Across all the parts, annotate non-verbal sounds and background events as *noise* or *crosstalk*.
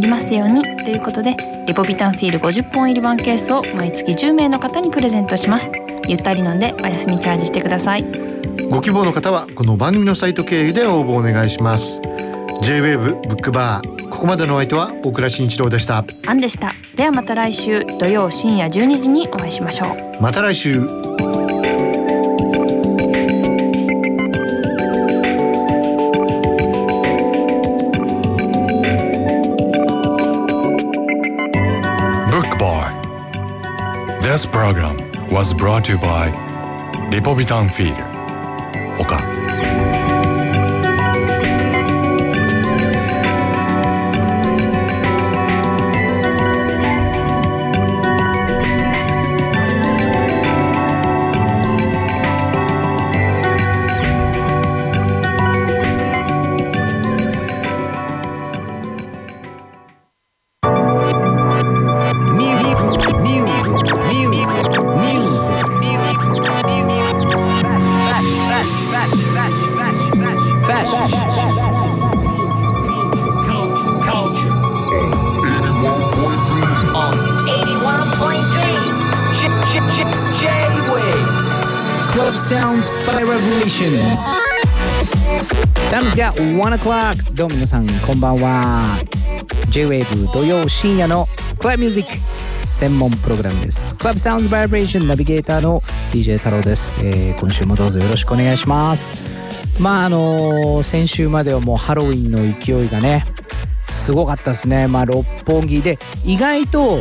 りますようにということでリポビタンフィール50本入りワンケースを毎月10名の方にプレゼントします。ゆったり飲んでお休みチャージしてください。ご希望の方はこの番組のサイト経由で応募お願いします。J-WAVE ブックバーここまでのお相手は大倉慎一郎でした。アンでした。ではまた来週土曜深夜12時にお会いしましょう。また来週 This program was brought to you by リポビタンフィール他1 o'clock. どうも皆さんこんばんは。J-WAVE 土曜深夜のクラブミュージック専門プログラムです。クラブサウンズバイブレーションナビゲーターの DJ 太郎です、えー、今週もどうぞよろしくお願いします。まああのー、先週まではもうハロウィンの勢いがねすごかったですね。まあ六本木で。意外と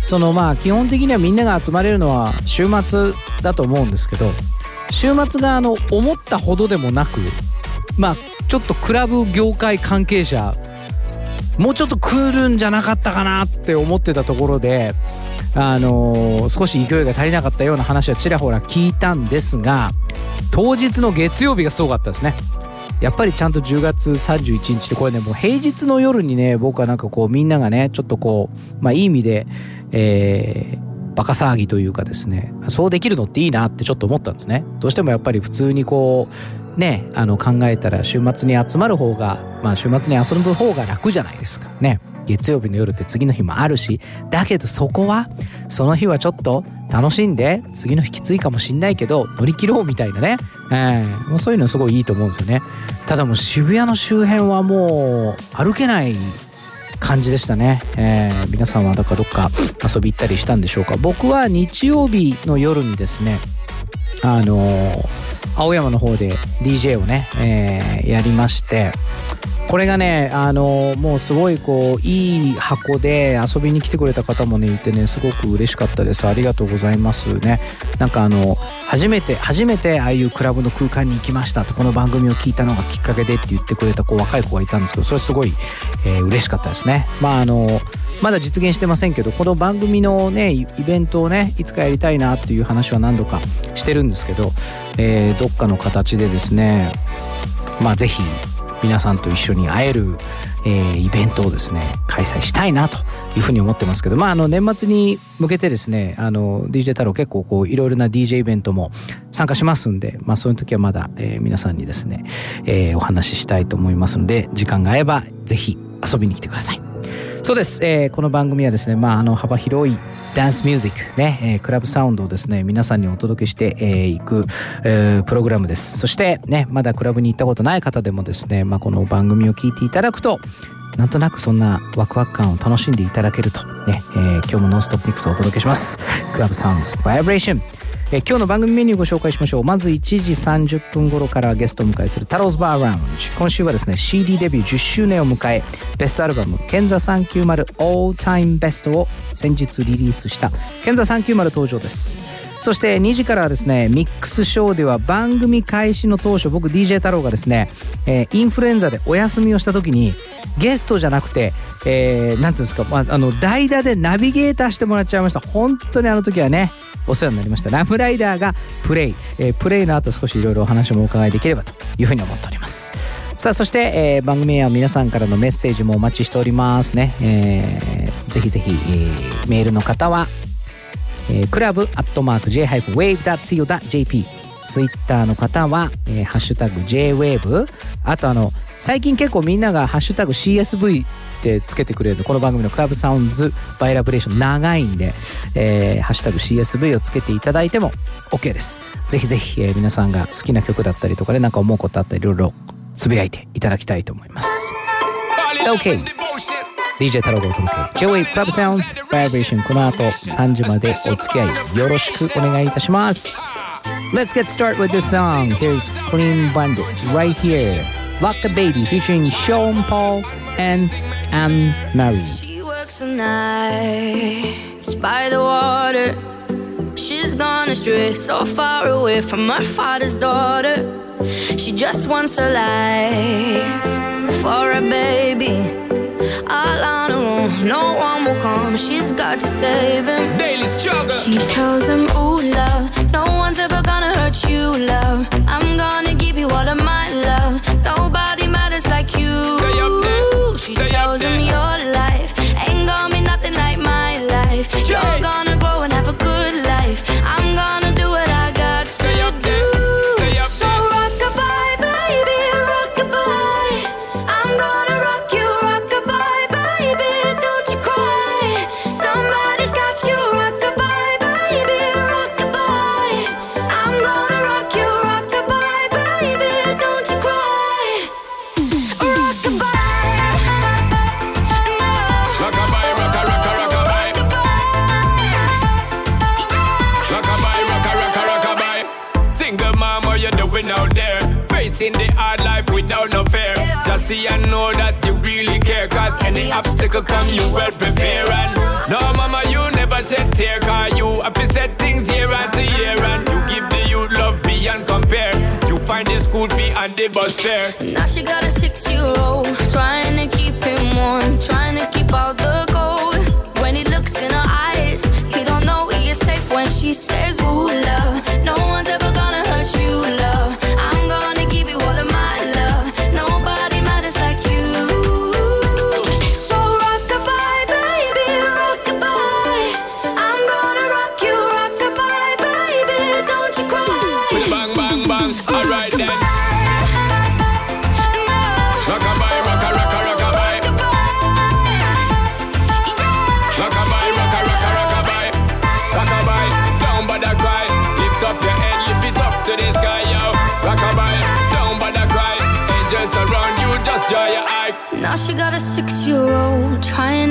そのまあ基本的にはみんなが集まれるのは週末だと思うんですけど週末があの思ったほどでもなくまあちょっとクラブ業界関係者もうちょっと来るんじゃなかったかなって思ってたところであのー、少し勢いが足りなかったような話はちらほら聞いたんですが当日の月曜日がすごかったですね。やっぱりちゃんと10月31日でこれねもう平日の夜にね僕はなんかこうみんながねちょっとこうまあいい意味でえー、バカ騒ぎというかですねそうできるのっていいなってちょっと思ったんですね。どうしてもやっぱり普通にこうねあの考えたら週末に集まる方がまあ週末に遊ぶ方が楽じゃないですか。ね。月曜日の夜って次の日もあるしだけどそこはその日はちょっと楽しんで次の日きついかもしんないけど乗り切ろうみたいなね、えー、もうそういうのすごいいいと思うんですよね。ただもう渋谷の周辺はもう歩けない感じでしたね、えー、皆さんはだかどっか遊び行ったりしたんでしょうか。僕は日曜日の夜にですねあのー青山の方で DJ をね、えー、やりまして。これがねあのもうすごいこういい箱で遊びに来てくれた方もねいてねすごく嬉しかったです。ありがとうございますね。なんかあの初めて初めてああいうクラブの空間に行きましたとこの番組を聞いたのがきっかけでって言ってくれたこう若い子がいたんですけどそれすごい、えー、嬉しかったですね。まああのまだ実現してませんけどこの番組のねイベントをねいつかやりたいなっていう話は何度かしてるんですけど、えー、どっかの形でですねまあぜひ皆さんと一緒に会える、えー、イベントをですね開催したいなというふうに思ってますけどまああの年末に向けてですねあの DJ 太郎結構こういろいろな DJ イベントも参加しますんでまあそういう時はまだ、えー、皆さんにですね、えー、お話ししたいと思いますので時間が合えば是非遊びに来てください。そうです、えー、この番組はですね、まあ、あの幅広いダンスミュージックね、えー、クラブサウンドをですね皆さんにお届けしてい、えー、く、えー、プログラムです。そしてねまだクラブに行ったことない方でもですね、まあ、この番組を聞いていただくとなんとなくそんなワクワク感を楽しんでいただけるとね、えー、今日もノンストップミックスをお届けします。クラブサウンズバイブレーション。え今日の番組メニューご紹介しましょう。まず1時30分頃からゲストを迎えする太郎ズバーラウンジ。今週はですね CD デビュー10周年を迎えベストアルバム「ケンザ390 All Time Best」を先日リリースしたケンザ390登場です。そして2時からはですねミックスショーでは番組開始の当初僕 DJ 太郎がですね、えー、インフルエンザでお休みをした時にゲストじゃなくてえー、なんていうんですか、まあ、あの代打でナビゲーターしてもらっちゃいました。本当にあの時はねお世話になりました。ラムライダーがプレイ、えー、プレイの後少しいろいろお話もお伺いできればというふうに思っております。さあそして、えー、番組へは皆さんからのメッセージもお待ちしておりますね、えー、ぜひぜひ、えー、メールの方は、えー、クラブアットマーク J-wave.co.jp ツイッターの方は、えーハッシュタグ JWAVE あとあの最近結構みんながハッシュタグ CSV ってつけてくれるこの番組のクラブサウンズバイラブレーション。長いんで、えーハッシュタグ CSV をつけていただいても OK です。ぜひぜひ、えー皆さんが好きな曲だったりとかでなんか思うことあったりいろいろつぶやいていただきたいと思います。OK DJ 太郎がお届け J-Wave Club Sounds Vibration この後3時までお付き合いよろしくお願いいたします。Let's get started with this song Here's Clean Bandit right here Lock the Baby featuring Sean Paul and Anne Marie She works the nights by the water. She's gone astray, so far away from her father's daughter. She just wants a life for a baby. All on her own, no one will come. She's got to save him. Daily struggle. She tells him, Ooh, love, no one's ever gonna hurt you, love. I'm gonna give you all of my see and know that you really care. Cause any obstacle come, you well prepare. And no, mama, you never shed tear. Cause you have to set things year after year. And you give the youth love beyond compare. You find the school fee and the bus fare. Now she got a six year old, trying to keep him warm, trying to keep out the cold. When he looks in her eyes, he don't know he is safe when she says, Ooh, love.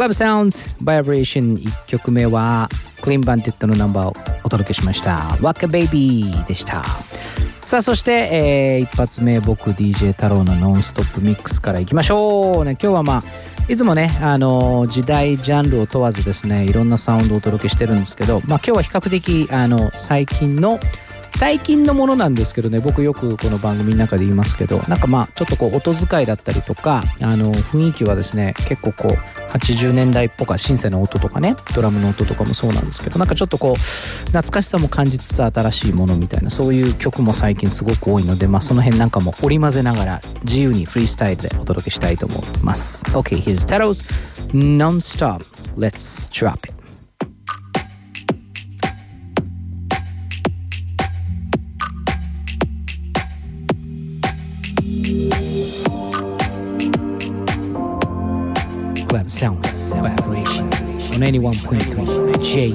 Club Sounds Vibration 1曲目は Clean Bandit のナンバーをお届けしました Rockabye でした。さあそして、えー一発目僕 DJ 太郎のノンストップミックスからいきましょうね。今日はまあいつもねあの時代ジャンルを問わずですねいろんなサウンドをお届けしてるんですけどまあ今日は比較的あの最近の最近のものなんですけどね僕よくこの番組の中で言いますけどなんかまあちょっとこう音遣いだったりとかあの雰囲気はですね結構こう80年代っぽかシンセの音とかねドラムの音とかもそうなんですけどなんかちょっとこう懐かしさも感じつつ新しいものみたいなそういう曲も最近すごく多いのでまあその辺なんかも織り交ぜながら自由にフリースタイルでお届けしたいと思います。OK here's Taro's Non-Stop Let's drop it. Club Sounds. Vibration on 81.3 J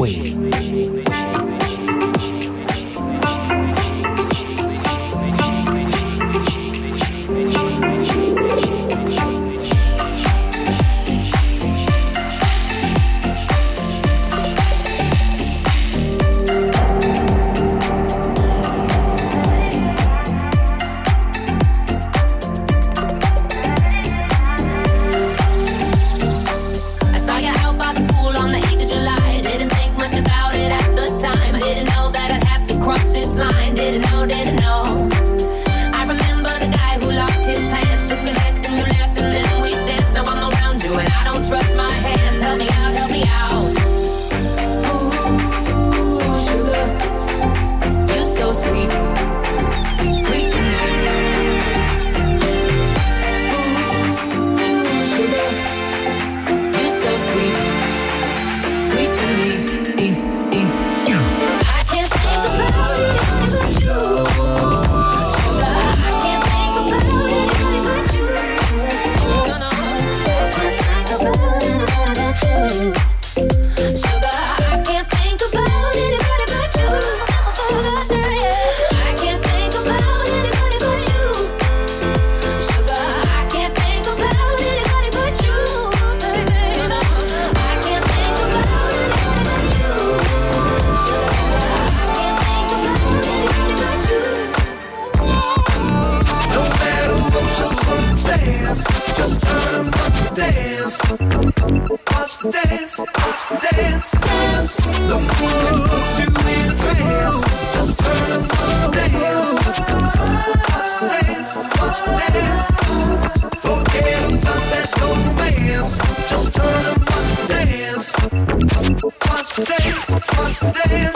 Wave. Dance, watch dance, dance. The puts you in a trance. Just turn and dance. Dance, watch the dance. Forget about that romance. Just turn and watch dance. Watch dance, watch dance.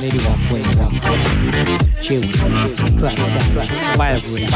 Chill, clap, clap, firewood,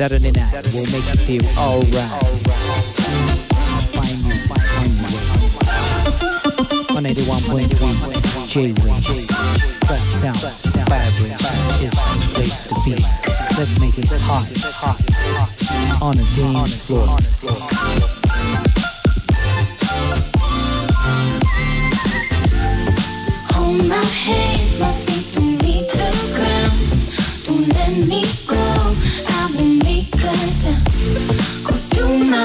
Saturday night will make you feel alright. Fine music on the way. On 81.3 J-Wave. Clap sounds, vibrant is the place to be. Let's make it hot, hot, on a dance floor. Consumer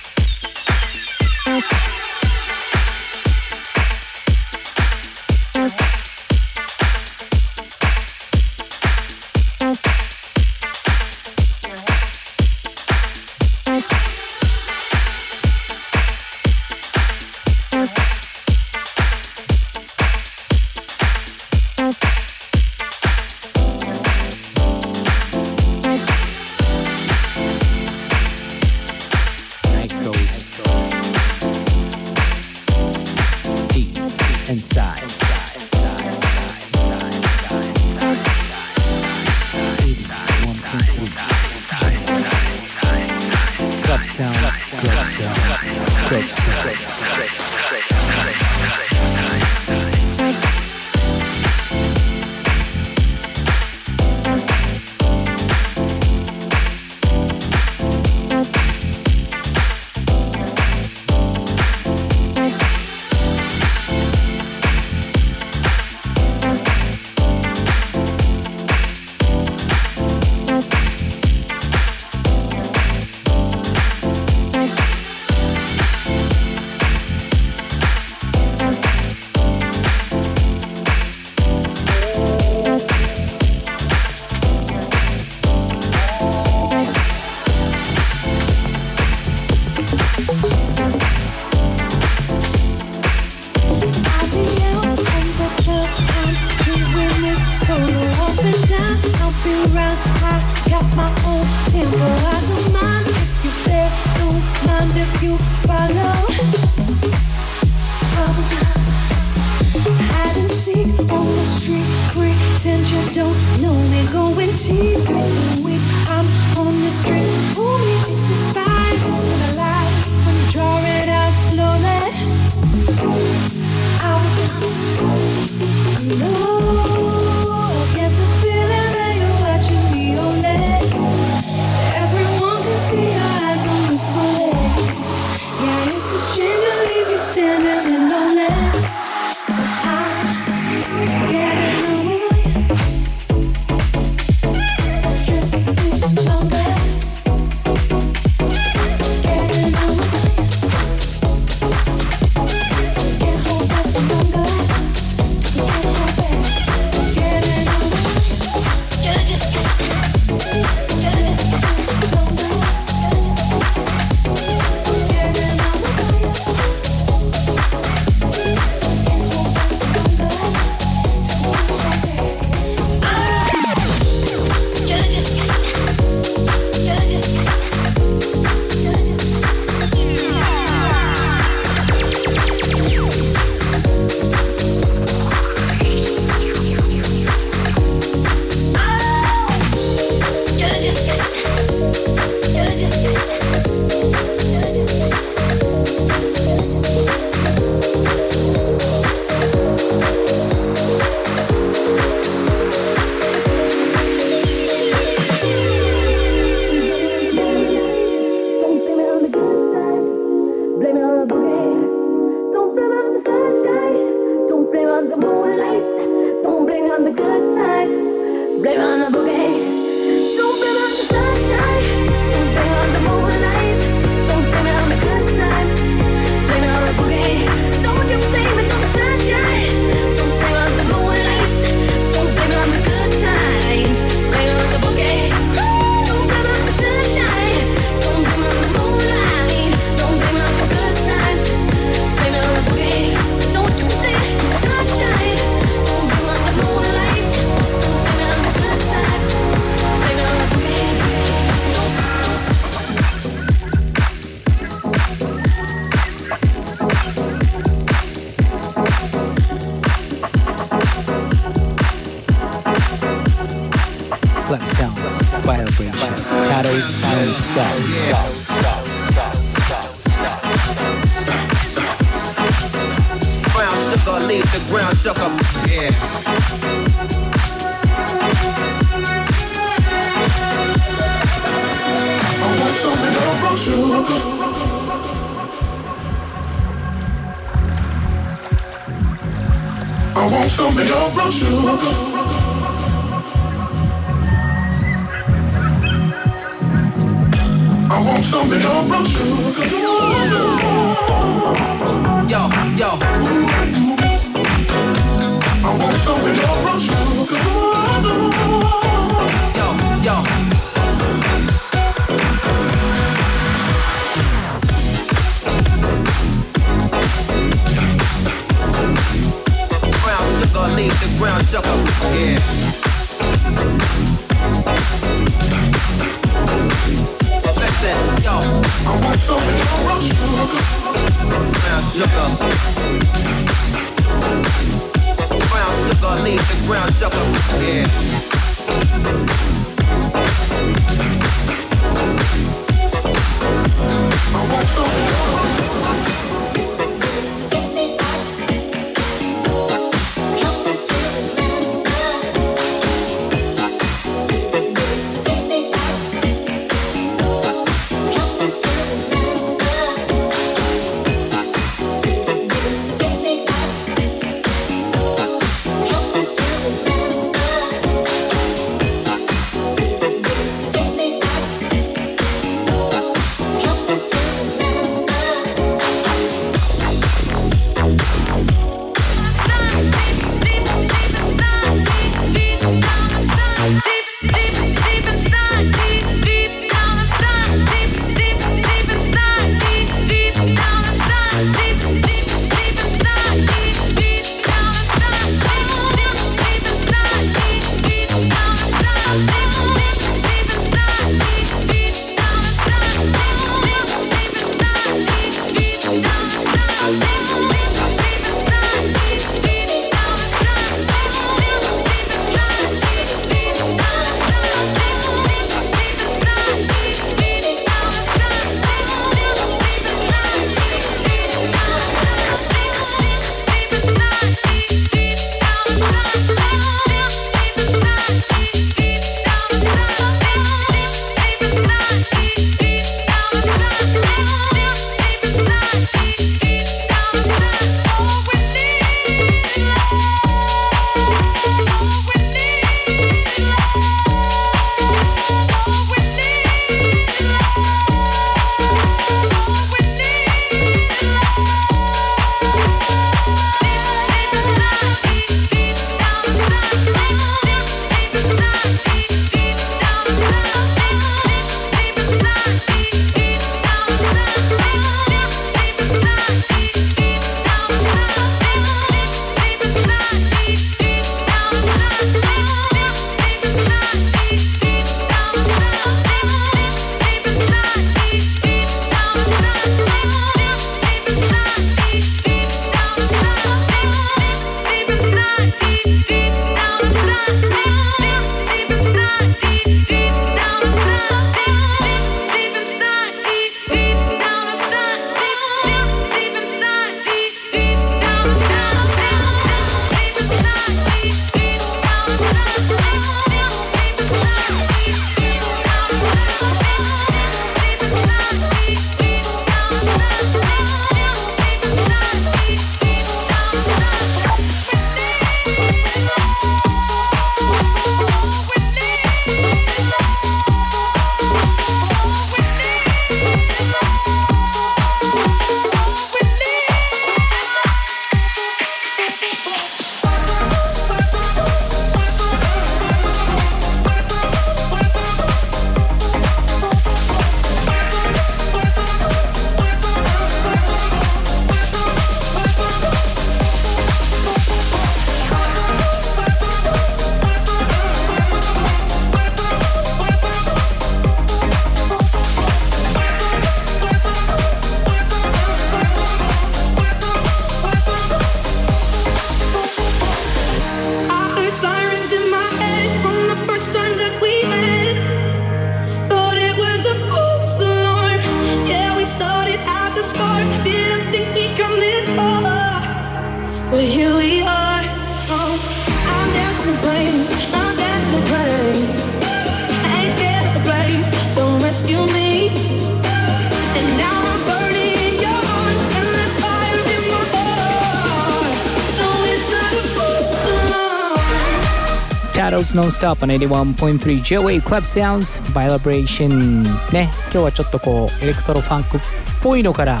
False alarm. Shadows Non-Stop on 81.3 J-Wave Club Sounds. Vibration. ね。今日はちょっとこうエレクトロファンクっぽいのから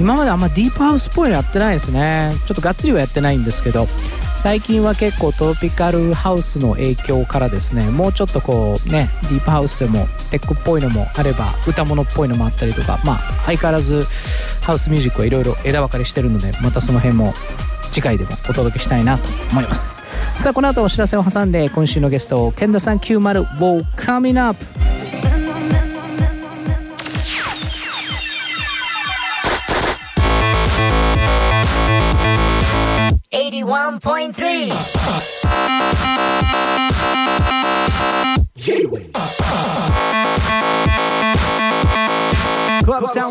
今まであんまディープハウスっぽいのやってないですね。ちょっとがっつりはやってないんですけど最近は結構トロピカルハウスの影響からですねもうちょっとこうねディープハウスでもテックっぽいのもあれば歌物っぽいのもあったりとかまあ相変わらずハウスミュージックはいろいろ枝分かれしてるのでまたその辺も次回でもお届けしたいなと思います。さあこの後お知らせを挟んで今週のゲストケンダさん90 will coming up クラブサウ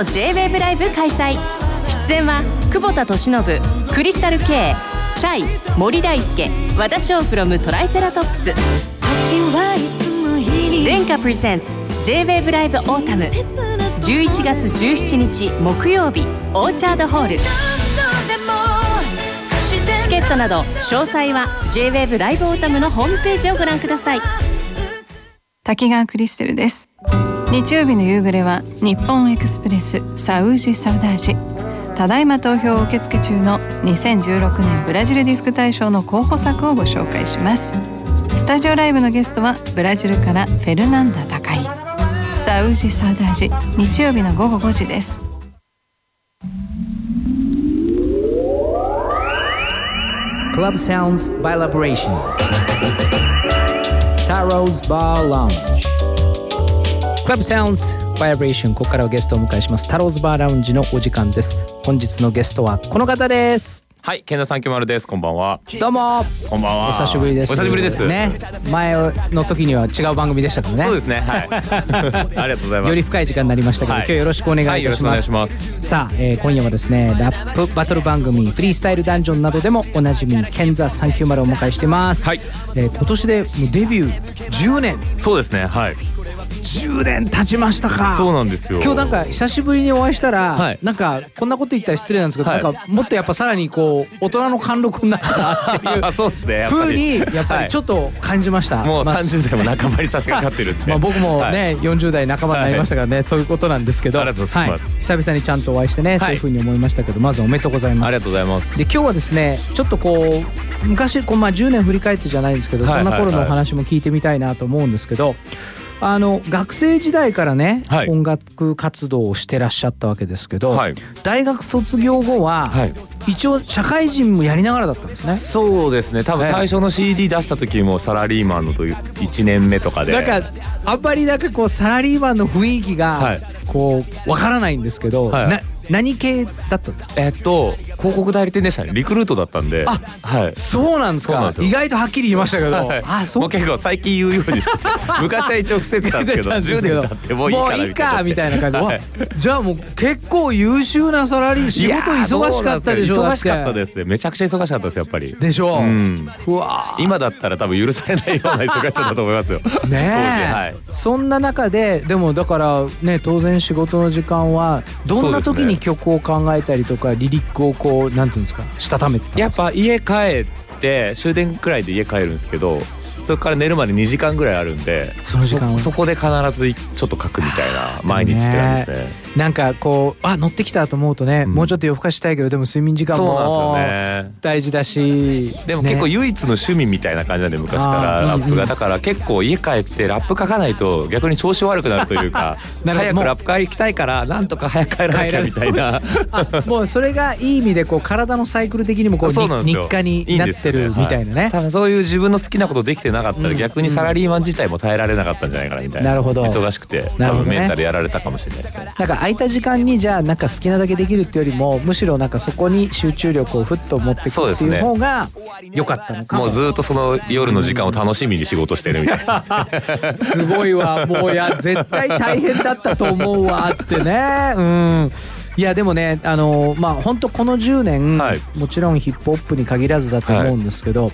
の J-WAVE LIVE 開催。出演は久保田利伸クリスタル K シャイ森大輔和田翔 from トライセラトップス。殿下プレゼンツ J-WAVE ライブオータム11月17日木曜日オーチャードホール。チケットなど詳細は J-WAVE ライブオータムのホームページをご覧ください。滝川クリステルです。日曜日の夕暮れは日本エクスプレスサウジサウダージ。ただいま投票受付中の2016年ブラジルディスク大賞の候補作をご紹介します。スタジオライブのゲストはブラジルからフェルナンダ高井。サウジサウダージ日曜日の午後5時です。Club Sounds by Liberation Taro's Bar Lounge Club Sounds by Liberation ここからはゲストをお迎えしますタローズバーラウンジのお時間です本日のゲストはこの方ですはい、ケンダ三九丸です。こんばんは。どうもこんばんは。お久しぶりですお久しぶりです。ね前の時には違う番組でしたからねそうですね。はい。*laughs* ありがとうございます。より深い時間になりましたけど、はい今日よろしくお願いいたします,、はいますさあ、えー今夜はですねラップバトル番組フリースタイルダンジョンなどでもおなじみケンザ390をお迎えしてます、はいえー今年でもうデビュー10年そうですね。はい。10年経ちましたか。そうなんですよ。今日なんか久しぶりにお会いしたら、はい。なんかこんなこと言ったら失礼なんですけど、はい。なんかもっとやっぱさらにこう大人の貫禄になったなっていうあ、*laughs* そうですね。風り。にやっぱりちょっっと感じました、ともうまあ三十代も半ばに差し掛かってるって。まあ僕もはい。ね、40代半ばになりましたからね、そういうことなんですけど。ありがとうございます。はい。久々にちゃんとお会いしてね、そういうふうに思いましたけどまずおめでとうございます。ありがとうございます。で今日はですねちょっとこう昔こう、まあ、10年振り返ってじゃないんですけど、はいそんな頃のはいはいお話も聞いてみたいなと思うんですけどあの学生時代からね、はい。音楽活動をしてらっしゃったわけですけど、はい。大学卒業後は、はい。一応社会人もやりながらだったんですね。そうですね。多分ええ。最初の CD 出した時もサラリーマンのという一年目とかで。だからあんまりなんかこうサラリーマンの雰囲気がはい。こうわからないんですけど、はい。な何系だったんですか？えっと広告代理店でしたね。リクルートだったんで。あはい。そうなんですか？意外とはっきり言いましたけど、はい。あそう。結構最近言うようにしてて *laughs* 昔は一応伏せてたんですけど。10年経ってもういいかなみたいなもういいかみたいな感じ。じゃあもう結構優秀なサラリー仕事忙しかったでしょ？忙しかったすですね。めちゃくちゃ忙しかったですやっぱり。でしょ？う、うん。うわ今だったら多分許されないような忙しさだと思いますよ。*laughs* ねえ、はい。そんな中ででもだからね当然仕事の時間はどんな時に曲を考えたりとか、リリックをこうなんていうんですかしたためてたやっぱ家帰って終電くらいで家帰るんですけどそこから寝るまで2時間ぐらいあるんでその時間をそそこで必ずちょっと書くみたいな毎日って感じですね。なんかこうあ乗ってきたと思うとね、うん。もうちょっと夜更かししたいけどでも睡眠時間も大事だしでも結構ね。唯一の趣味みたいな感じなんで昔からラップうんうん。が。だから結構家帰ってラップ書かないと逆に調子悪くなるというか *laughs* 早くラップ会行きたいからなんとか早く帰らなきゃみたいな。*laughs* あもうそれがいい意味でこう体のサイクル的にもこう日課になってるみたいなね。多分そういう自分の好きなことできてななかったらうん。逆にサラリーマン自体も耐えられなかったんじゃないかなみたいな。なるほど。忙しくて多分メンタルやられたかもしれないですね。なんか空いた時間にじゃあなんか好きなだけできるっていうよりもむしろなんかそこに集中力をふっと持ってくっていう方が良かったのか。ももうずっとその夜の時間を楽しみに仕事してるみたいな。*laughs* すごいわ。もういや絶対大変だったと思うわってね。うん。いやでもねあのまあ本当この10年、もちろんヒップホップに限らずだと思うんですけど、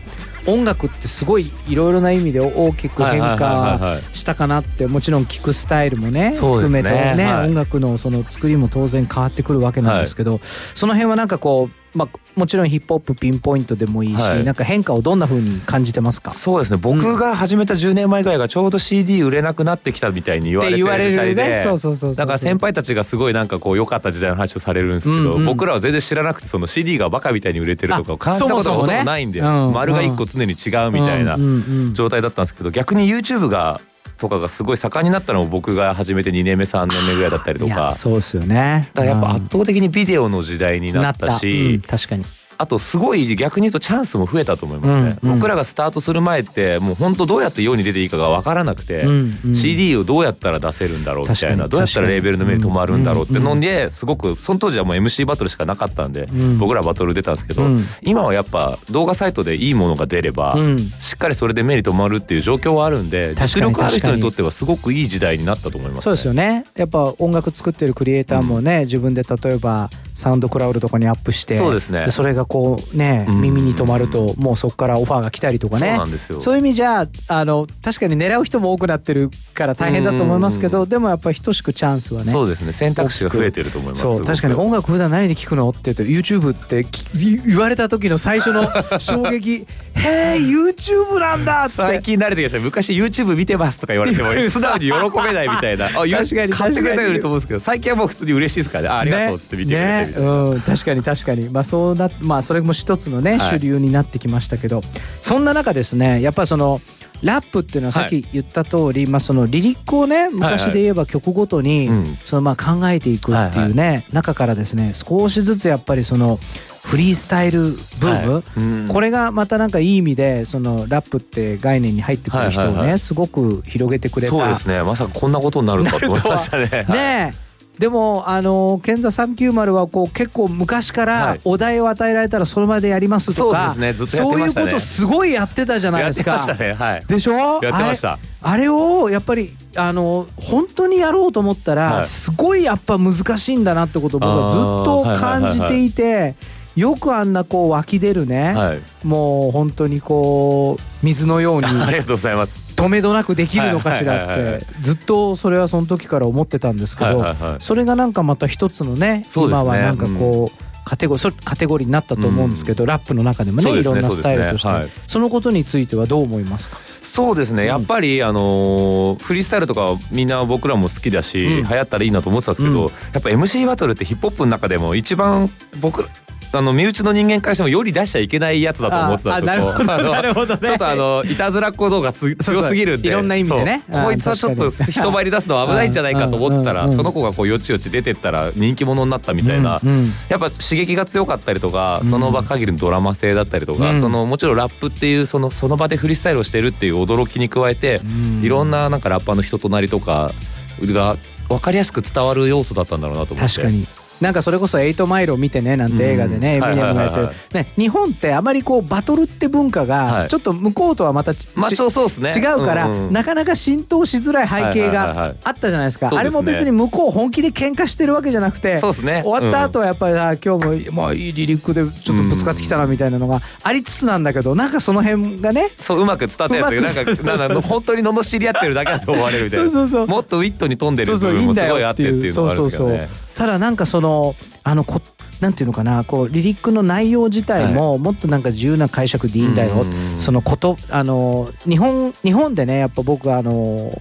音楽ってすごいいろいろな意味で大きく変化したかなってもちろん聴くスタイルもね含めてね、はい。音楽のその作りも当然変わってくるわけなんですけど、その辺はなんかこう、まあ、もちろんヒップホップピンポイントでもいいし、はい。なんか変化をどんな風に感じてますか？そうですね。僕が始めた10年前ぐらいがちょうど CD 売れなくなってきたみたいに言われてるうそうそうそうだから先輩たちがすごいなんかこう良かった時代の話をされるんですけど、うんうん。僕らは全然知らなくてその CD がバカみたいに売れてるとかを感じたことがほとんどないんで、うん。丸が1個常に違うみたいなうんうんうん。状態だったんですけど逆に YouTube がとかがすごい盛んになったのも僕が始めて2年目3年目ぐらいだったりといやか。そうですよねだからやっぱ圧倒的にビデオの時代になったし、うん確かにあとすごい逆に言うとチャンスも増えたと思いますね、うんうん。僕らがスタートする前ってもう本当どうやって世に出ていいかが分からなくて、うんうん。CD をどうやったら出せるんだろうみたいなどうやったらレーベルの目に留まるんだろうってのですごくその当時はもう MC バトルしかなかったんで、ん。僕らバトル出たんですけど、うん。今はやっぱ動画サイトでいいものが出れば、うん。しっかりそれで目に留まるっていう状況はあるんで実力ある人にとってはすごくいい時代になったと思います、ね、そうですよね。やっぱ音楽作ってるクリエイターもね、自分で例えばサウンドクラウドとかにアップしてそうですね。それがこうねうん。耳に留まるともうそこからオファーが来たりとかね。そうなんですよ。そういう意味じゃあの確かに狙う人も多くなってるから大変だと思いますけどでもやっぱり等しくチャンスはねそうですね。選択肢が増えてると思います。そう確かに音楽普段何で聞くのって言うと YouTube ってき言われた時の最初の *laughs* 衝撃「へえ YouTube なんだ!」って。最近慣れてきました昔 YouTube 見てますとか言われても *laughs* 素直に喜べないみたいな。あ確かに買ってくれたよりと思うんですけど最近はもう普通に嬉しいですからね。あありがとうっつって見てくれてうん、確かに確かに。まあそうなまあそれも一つのね、はい。主流になってきましたけどそんな中ですねやっぱりそのラップっていうのはさっき言った通り、まあそのリリックをね昔で言えば曲ごとに、うん。そのまあ考えていくっていうね、中からですね少しずつやっぱりそのフリースタイルブーム、はい。うん。これがまたなんかいい意味でそのラップって概念に入ってくる人をね、はいはいはい。すごく広げてくれた。そうですね。まさかこんなことになるとはと思いましたね。は *laughs* いねえでもあの賢座390はこう結構昔かはらい。お題を与えられたらそれまでやりますとかそうですね。ずっとやってましたね。そういうことすごいやってたじゃないやってですか。ましたね。はい。でしょ？やってました。あれをやっぱりあの本当にやろうと思ったら、はい。すごいやっぱ難しいんだなってことを僕はずっと感じていて、よくあんなこう湧き出るね、はい。もう本当にこう水のように。*laughs* ありがとうございます止めどなくできるのかしらってずっとそれはその時から思ってたんですけどそれがなんかまた一つのね今はなんかこうカテゴそれカテゴリーになったと思うんですけどラップの中でもねいろんなスタイルとして。そのことについてはどう思いますか？そうですね。やっぱりあのーフリースタイルとかみんな僕らも好きだし、うん。流行ったらいいなと思ってたんですけど、うん。やっぱ MC バトルってヒップホップの中でも一番僕らあの身内の人間からしてもより出しちゃいけないやつだと思ってたんですよ。ああなるほどあのなるほどね。*laughs* ちょっとあのいたずらっ子動画す強すぎるんで。いろんな意味でね。こいつはちょっと人前に出すのは危ないんじゃないかと思ってたらその子がこうよちよち出てったら人気者になったみたいな、やっぱ刺激が強かったりとかその場限りのドラマ性だったりとか、うん。そのもちろんラップっていうそのその場でフリースタイルをしてるっていう驚きに加えて、ん。いろんななんかラッパーの人となりとかが分かりやすく伝わる要素だったんだろうなと思って。確かになんかそれこそ「エイトマイル」を見てねなんて映画でね、うんエミネムがやってる。日本ってあまりこうバトルって文化はい。がちょっと向こうとはまたち、まあちそうそうですね。違うから、なかなか浸透しづらい背景がいあったじゃないですか、あれも別に向こう本気で喧嘩してるわけじゃなくて終わった後はやっぱり、あ今日もまあいいリリックでちょっとぶつかってきたなみたいなのがありつつなんだけどなんかその辺がねそううまく伝わってないですなんか本当に罵り合ってるだけだと思われるみたいな。もっとウィットに富んでる部分もすそういいんだごいあってってよっていういうのがあるんですけどね。ただなんかそのあのこなんていうのかなこうリリックの内容自体ももっとなんか自由な解釈でいいんだよ、うん。そのことあの日本日本でねやっぱ僕はあの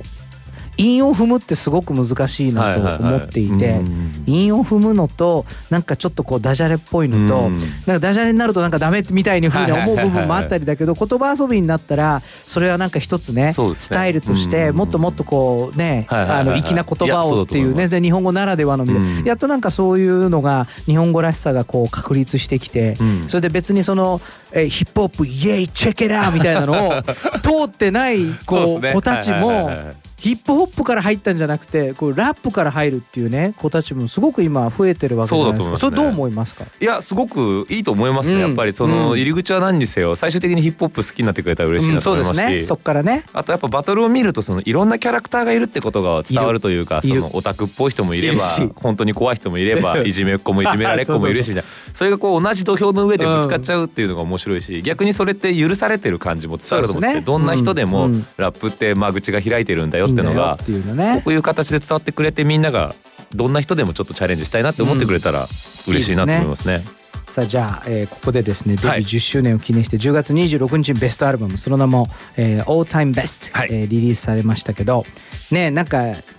韻を踏むってすごく難しいなと思っていて韻を踏むのとなんかちょっとこうダジャレっぽいのとうん。なんかダジャレになるとなんかダメみたいにふうに思う部分もあったりだけど言葉遊びになったらそれはなんか一つねスタイルとしてもっともっとこうねあの粋な言葉をっていうねで日本語ならではのみたいな。うん。やっとなんかそういうのが日本語らしさがこう確立してきてうん。それで別にそのえヒップホップイエイチェケラーみたいなのを通ってないこう子たちもヒップホップから入ったんじゃなくてこうラップから入るっていうね子たちもすごく今増えてるわけじゃないですか。そうだと思いますね。それどう思いますか？いやすごくいいと思いますね、うん。やっぱりそうん。の入り口は何にせよ最終的にヒップホップ好きになってくれたら嬉しいなとそうで思いますすし、ね。そっからね。あとやっぱバトルを見るとそのいろんなキャラクターがいるってことが伝わるというかそのオタクっぽい人もいれば本当に怖い人もいれば *laughs* いじめっ子もいじめられっ子もいるしみたいな。それがこう同じ土俵の上でぶつかっちゃうっていうのが面白いし逆にそれって許されてる感じも伝わると思ってどんな人でもうん。ラップって間口が開いてるんだよっていうのがいいんだよってのねこういう形で伝わってくれてみんながどんな人でもちょっとチャレンジしたいなって思ってくれたら嬉しいなと思いますね。さあじゃあ、えーここでですねデビュはいー10周年を記念して10月26日にベストアルバムその名も「えー、All Time Best、はい。えーリリースされましたけどねなんか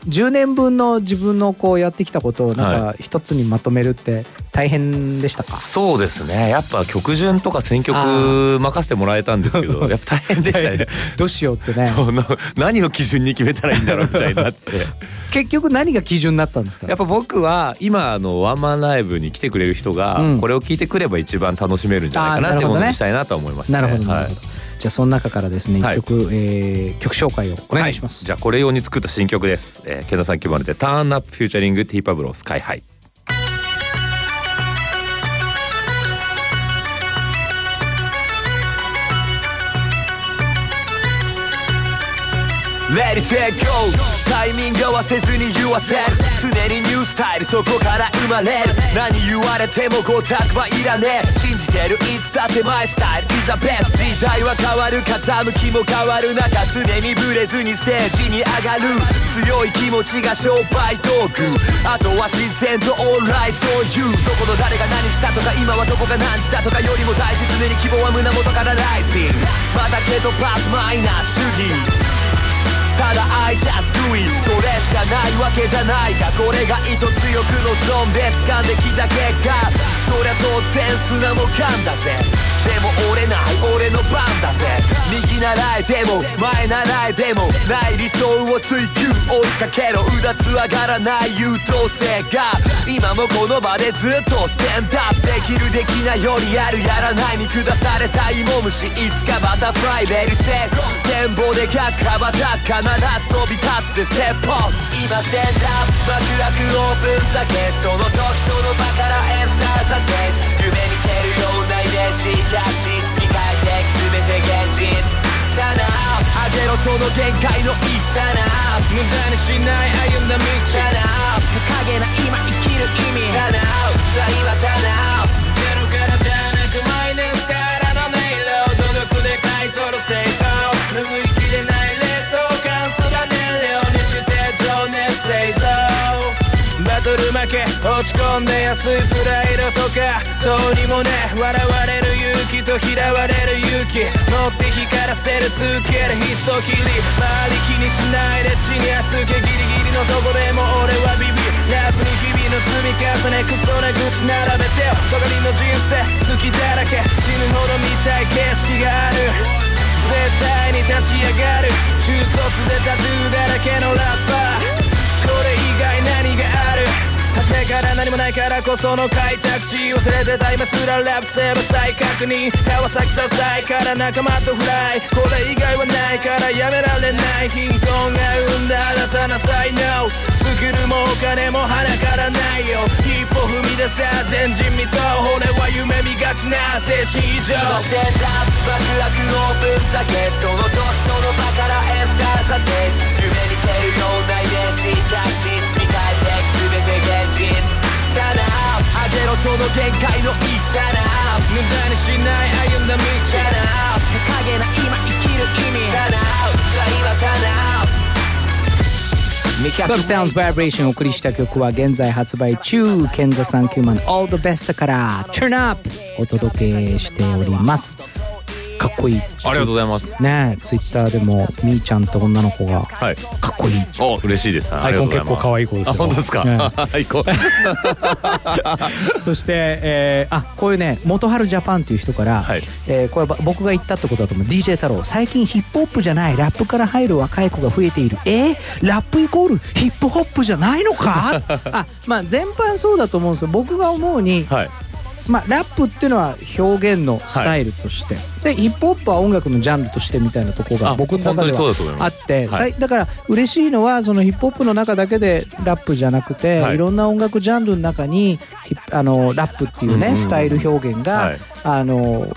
10年分の自分のこうやってきたことをなんか一つにまとめるって大変でしたか、そうですね。やっぱ曲順とか選曲任せてもらえたんですけど *laughs* やっぱ大変でしたね。どうしようってね。*laughs* その何を基準に決めたらいいんだろうみたいになって。*laughs* 結局何が基準になったんですか？やっぱ僕は今あのワンマンライブに来てくれる人がうん。これを聞いてくれば一番楽しめるんじゃないかなってものにしたいなと思いましたね。なるほどなるほど、はい。じゃあその中からですね一はい。曲、えー曲紹介をお願いします、じゃあこれ用に作った新曲です。えー、ケンダさん決まりでターンアップフューチャリングティーパブロースカイハイ。Let it set go タイミング合わせずに言わせる。常にスタイルそこから生まれる。何言われても語卓はいらねえ。信じてるいつだってマイスタイル。Is the best 時代は変わる。傾きも変わる中常にブレずにステージに上がる。強い気持ちが商売道具あとは自然と all right on you どこの誰が何したとか今はどこが何時だとかよりも大事常に。希望は胸元から rising まだけどパスマイナー主義。ただ I just do it これしかないわけじゃないか。これが意図強く望んで掴んできた結果。そりゃ当然砂も噛んだぜ。でも折れない俺の番だぜ。右習えても前習えてもない理想を追求追いかけろ。うだつ上がらない優等生が。今もこの場でずっとステンダップできるできないよりやるやらないに下された芋虫。いつかバタフライレールセ展望で100羽ばた必ず飛び立つ。ぜステップアップ今ステンダップ幕開くオープンザゲートの時その場からエンターザステージ。夢なイメージ確実に変えて全て現実だな上げろその限界の位置だな無駄にしない歩んだ道だな影な今生きる意味だなさあ今だなゼロからじゃなくマイナスからの音色努力で買い取る成功拭いきれない劣等感すら燃料にして情熱製造バトル負け落ち込んで安いプライドかどうにもね笑われる勇気と嫌われる勇気。乗って光らせるスケール一度きり。周り気にしないで地に厚けギリギリのとこでも俺はビビラフに日々の積み重ねクソな愚痴並べてよ尖りの人生好きだらけ死ぬほど見たい景色がある。絶対に立ち上がる。中卒でタトゥーだらけのラッパー。これ以外何がある？初めから何もないからこその開拓地忘れてた今すらラップせば再確認。川崎ささいから仲間とフライ。これ以外はないからやめられない。貧困が生んだ新たな才能作るもお金も鼻からないよ。一歩踏み出せ。前人未到俺は夢見がちな精神異常ステンダップ爆落オープンザゲットの時その場からエンターザステージ。夢見てるようなイメージ確実にゼロその限界の位置だな無駄にしない歩んだ道だな影な今生きる意味だなさあ今だな Club Sounds Vibration をお送りした曲は現在発売中。ケンザ3 9万 All the Best から Turn Up お届けしております。かっこいい。ありがとうございます。ねツイッターでもみーちゃんって女の子がはい。かっこいい。お嬉しいです。アイコン結構可愛い子ですよ。あ本当ですか、ね。アイコンそして、えーあこういうね元春ジャパンっていう人から、はい。えーこれは僕が言ったってことだと思う。DJ 太郎最近ヒップホップじゃないラップから入る若い子が増えている。えー、ラップイコールヒップホップじゃないのか？*laughs* あまあ全般そうだと思うんですよ。僕が思うに、はいまあ、ラップっていうのは表現のスタイルとして、でヒップホップは音楽のジャンルとしてみたいなところがあ僕の中ではあまって、はい。だから嬉しいのはそのヒップホップの中だけでラップじゃなくて、はい。い、ろんな音楽ジャンルの中にあのラップっていうね、うんうん。スタイル表現が、はい。あの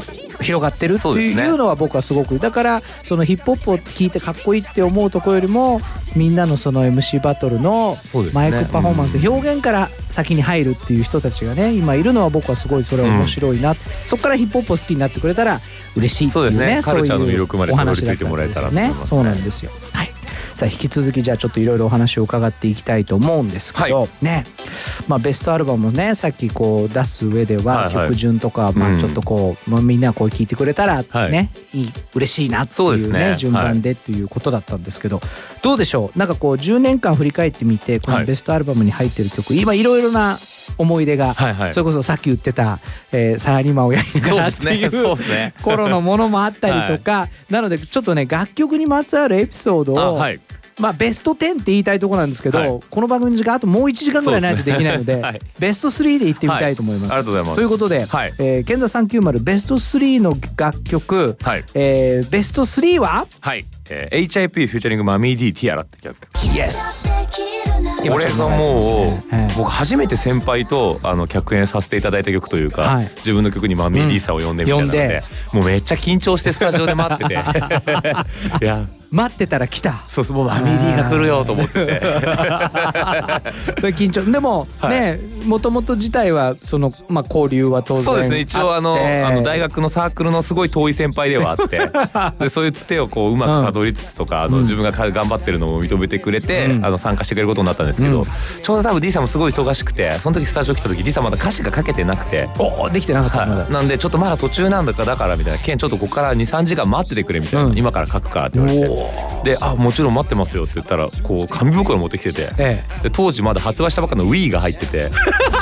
広がってるっていうのは僕はすごく。だからそのヒップホップを聞いてかっこいいって思うところよりもみんなのその MC バトルのマイクパフォーマンスで表現から先に入るっていう人たちがね今いるのは僕はすごいそれは面白いな、そこからヒップホップを好きになってくれたら嬉しいっていうねそうですね。カルチャーの魅力までそういうおたどり着いてもらえたらですよね。と思いますね。そうなんですよ。はいさあ引き続きじゃあちょっといろいろお話を伺っていきたいと思うんですけど、はね。まあベストアルバムをねさっきこう出す上では曲順とかまうん。あちょっとこう、まあ、みんなこう聞いてくれたらはい。ね、い、い嬉しいなっていうねね。順番でっていうことだったんですけど、どうでしょう？なんかこう10年間振り返ってみてこのはい。ベストアルバムに入ってる曲、今いろいろな思い出が、はいはい。それこそさっき言ってた、えーサラリーマンをやりながらっていそうそうですね。*laughs* う *laughs* 頃のものもあったりとか、*laughs* なのでちょっとね楽曲にまつわるエピソードを、あはいまあベスト10って言いたいところなんですけど、はい。この番組の時間あともう1時間ぐらいないとできないのでね。はい。ベスト3でいってみたいと思います。ありがとうございます。ということで、はい。えー、ケンザ390ベスト3の楽曲、はい。えーベスト3は？はい、えー、HIP フューチャリングマミー D ティアラって曲。Yes これがもう、ええ僕初めて先輩とあの客演させていただいた曲というか、はい。自分の曲にマミー D さんを呼んでみたいなので呼ん。で、もうめっちゃ緊張してスタジオで待ってて。*laughs* いや待ってたら来た。そうそうもうマミー D が来るよと思ってて。*laughs* それ緊張。でも、はい。ねもともと自体はその、まあ、交流は当然そうですね。一応あのあの大学のサークルのすごい遠い先輩ではあって。*laughs* でそういうつてをこううまくたどりつつとか、あの自分がか頑張ってるのを認めてくれて、うん。あの参加してくれることになったんですけど、うん。ちょうど多分 D さんもすごい忙しくてその時スタジオ来た時 D さんまだ歌詞が書けてなくて。おおできてなかった。はい、なんでちょっとまだ途中なんだかだからみたいな「ケンちょっとここから23時間待っててくれ」みたいな、うん。今から書くから」って言われてで「あもちろん待ってますよ」って言ったらこう紙袋持ってきてて、えで当時まだ発売したばっかの Wii が入ってて。*laughs*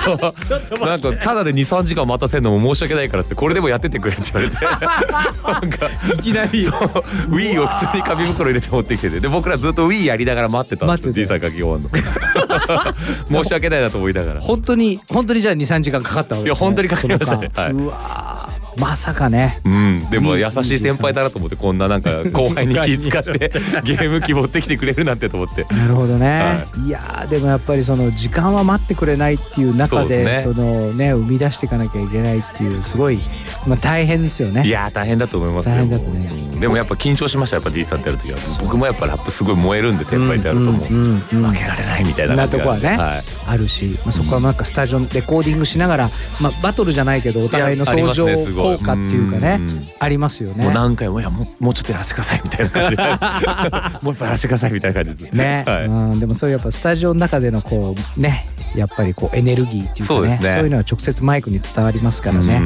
なんかただで23時間待たせるのも申し訳ないからってこれでもやっててくれって言われて。*laughs* なんかいきなり。Wii を普通に紙袋入れて持ってきてて。で僕らずっと Wii やりながら待ってたんですよ。待 D さん書き終わんの。*laughs* 申し訳ないなと思いながら。本当に本当にじゃあ23時間かかったわけね、いや本当にかかりましたね。はい。うわーまさかね。うん、でもいい優しい先輩だなと思ってこんななんか *laughs* 後輩に気遣って *laughs* ゲーム機持ってきてくれるなんてと思って。なるほどね、、はい。やーでもやっぱりその時間は待ってくれないっていう中でそのね生み出していかなきゃいけないっていうすごい、まあ、大変ですよね。いやー大変だと思いますよ。大変だとねうん。でもやっぱ緊張しましたやっぱ D さんってやる時は。僕もやっぱラップすごい燃えるんで先輩ってやるともう。うんうんうん負けられないみたいななとこはね、はい。あるし、まあ、そこはなん。かスタジオレコーディングしながら、まあ、バトルじゃないけどお互いの相乗い効果っていうかねうん。ありますよね。もう何回もいやもうもうちょっとやらせてくださいみたいな感じで。*laughs* もう一杯やらせてくださいみたいな感じですね、はい。うん、でもそういうやっぱスタジオの中でのこうねやっぱりこうエネルギーっていうかねそういうのは直接マイクに伝わりますからね。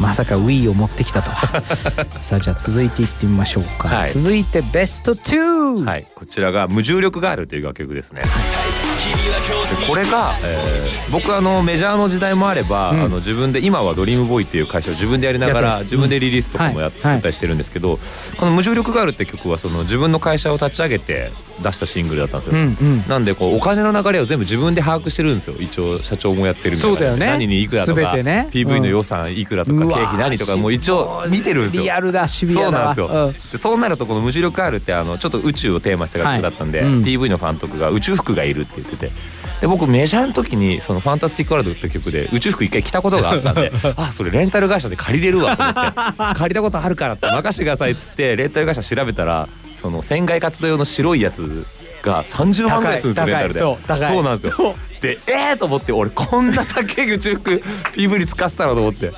まさか Wii を持ってきたとは。*laughs* さあじゃあ続いていってみましょうか、はい。続いてベスト2、はい、こちらが「無重力ガール」という楽曲ですね。でこれが、えー僕あのメジャーの時代もあれば、うん。あの自分で今はドリームボーイっていう会社を自分でやりながら自分でリリースとかもやっはい。作ったりしてるんですけど、この「無重力ガール」って曲はその自分の会社を立ち上げて出したシングルだったんですよ。うんうん。なんでこうお金の流れを全部自分で把握してるんですよ。一応社長もやってるみたいな。そうだよね。何にいくらとか、ね。PV の予算いくらとか、うん。経費何とかもう一応見てるんですよ。リアルだシビアだわ。そうなんですよ、でそうなるとこの「無重力 R」ってあのちょっと宇宙をテーマにした楽曲だったんで、はい。うん PV の監督が宇宙服がいるって言ってて。で僕メジャーの時にその「ファンタスティック・ワールド」って曲で宇宙服一回着たことがあったんで *laughs* あそれレンタル会社で借りれるわと思って。借りたことあるからって任せてくださいっつってレンタル会社調べたらその船外活動用の白いやつが30万ぐらいするんですよレンタルで。そう高い。なんですよ。でえーと思って俺こんな高い宇宙服 PV に使ってたのと思って。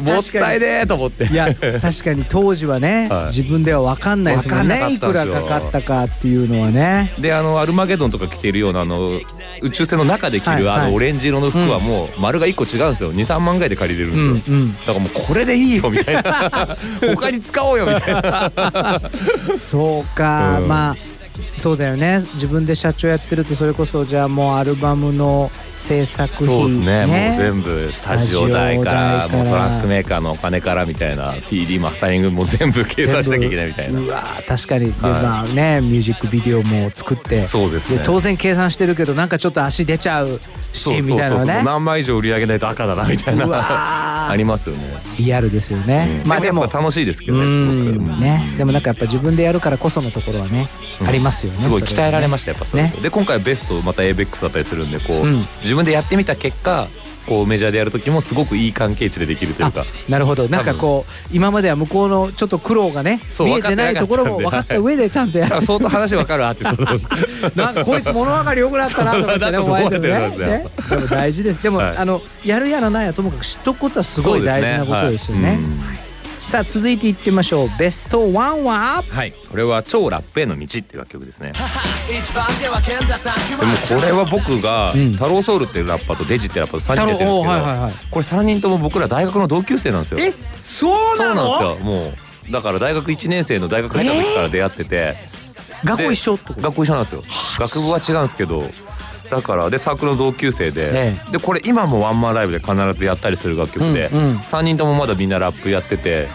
もったいねーと思って。いや確かに当時はね、*laughs* はい。自分では分かんないですもんね。いくらかかったかっていうのはね。であのアルマゲドンとか着ているようなあの宇宙船の中で着るあのオレンジ色の服はもう丸が1個違うんですよ。23万ぐらいで借りれるんですよ、うんうん。だからもうこれでいいよみたいな。*laughs* 他に使おうよみたいな。そうか、うん。まあそうだよね。自分で社長やってるとそれこそじゃあもうアルバムの制作費そうですね。もう全部スタジオ代からもうトラックメーカーのお金からみたいな TD マスタリングも全部計算しなきゃいけないみたいな。うわー確かに、ではい。まあねミュージックビデオも作ってそうですね。当然計算してるけどなんかちょっと足出ちゃうシーンみたいなね。何枚以上売り上げないと赤だなみたいな。*laughs* ありますよね。リアルですよね、まあでも楽しいですけどねすごく。うん。ね。でもなんかやっぱ自分でやるからこそのところはね、ありますよねすごいそ鍛えられましたやっぱそれで,、ね。で今回ベストまた ABEX だったりするんでこう、うん自分でやってみた結果こうメジャーでやる時もすごくいい関係値でできるというか。なるほど。なんかこう今までは向こうのちょっと苦労がね見えてないところも分かった上でちゃんとやる。相当話分かるアーティストと *laughs* なんかこいつ物分かり良くなったなと思ってね思ってね。でも大事です。でも、はい。あのやるやらないはともかく知っとくことはすごい大事なことですよねさあ続いていってみましょう。ベストワンは？はい。これは「超ラップへの道」っていう楽曲ですね。一番手は健太さんでもこれは僕が、うん。太郎ソウルっていうラッパーとデジってラッパーと3人でやってるんですけど、はいはいはい。これ3人とも僕ら大学の同級生なんですよ。えそうなの？そうなんですよ。もうだから大学1年生の大学入った時から出会ってて、学校一緒？ってこと学校一緒なんですよ。学部は違うんですけどだからでサークルの同級生で、えでこれ今もワンマンライブで必ずやったりする楽曲で、うんうん。3人ともまだみんなラップやってて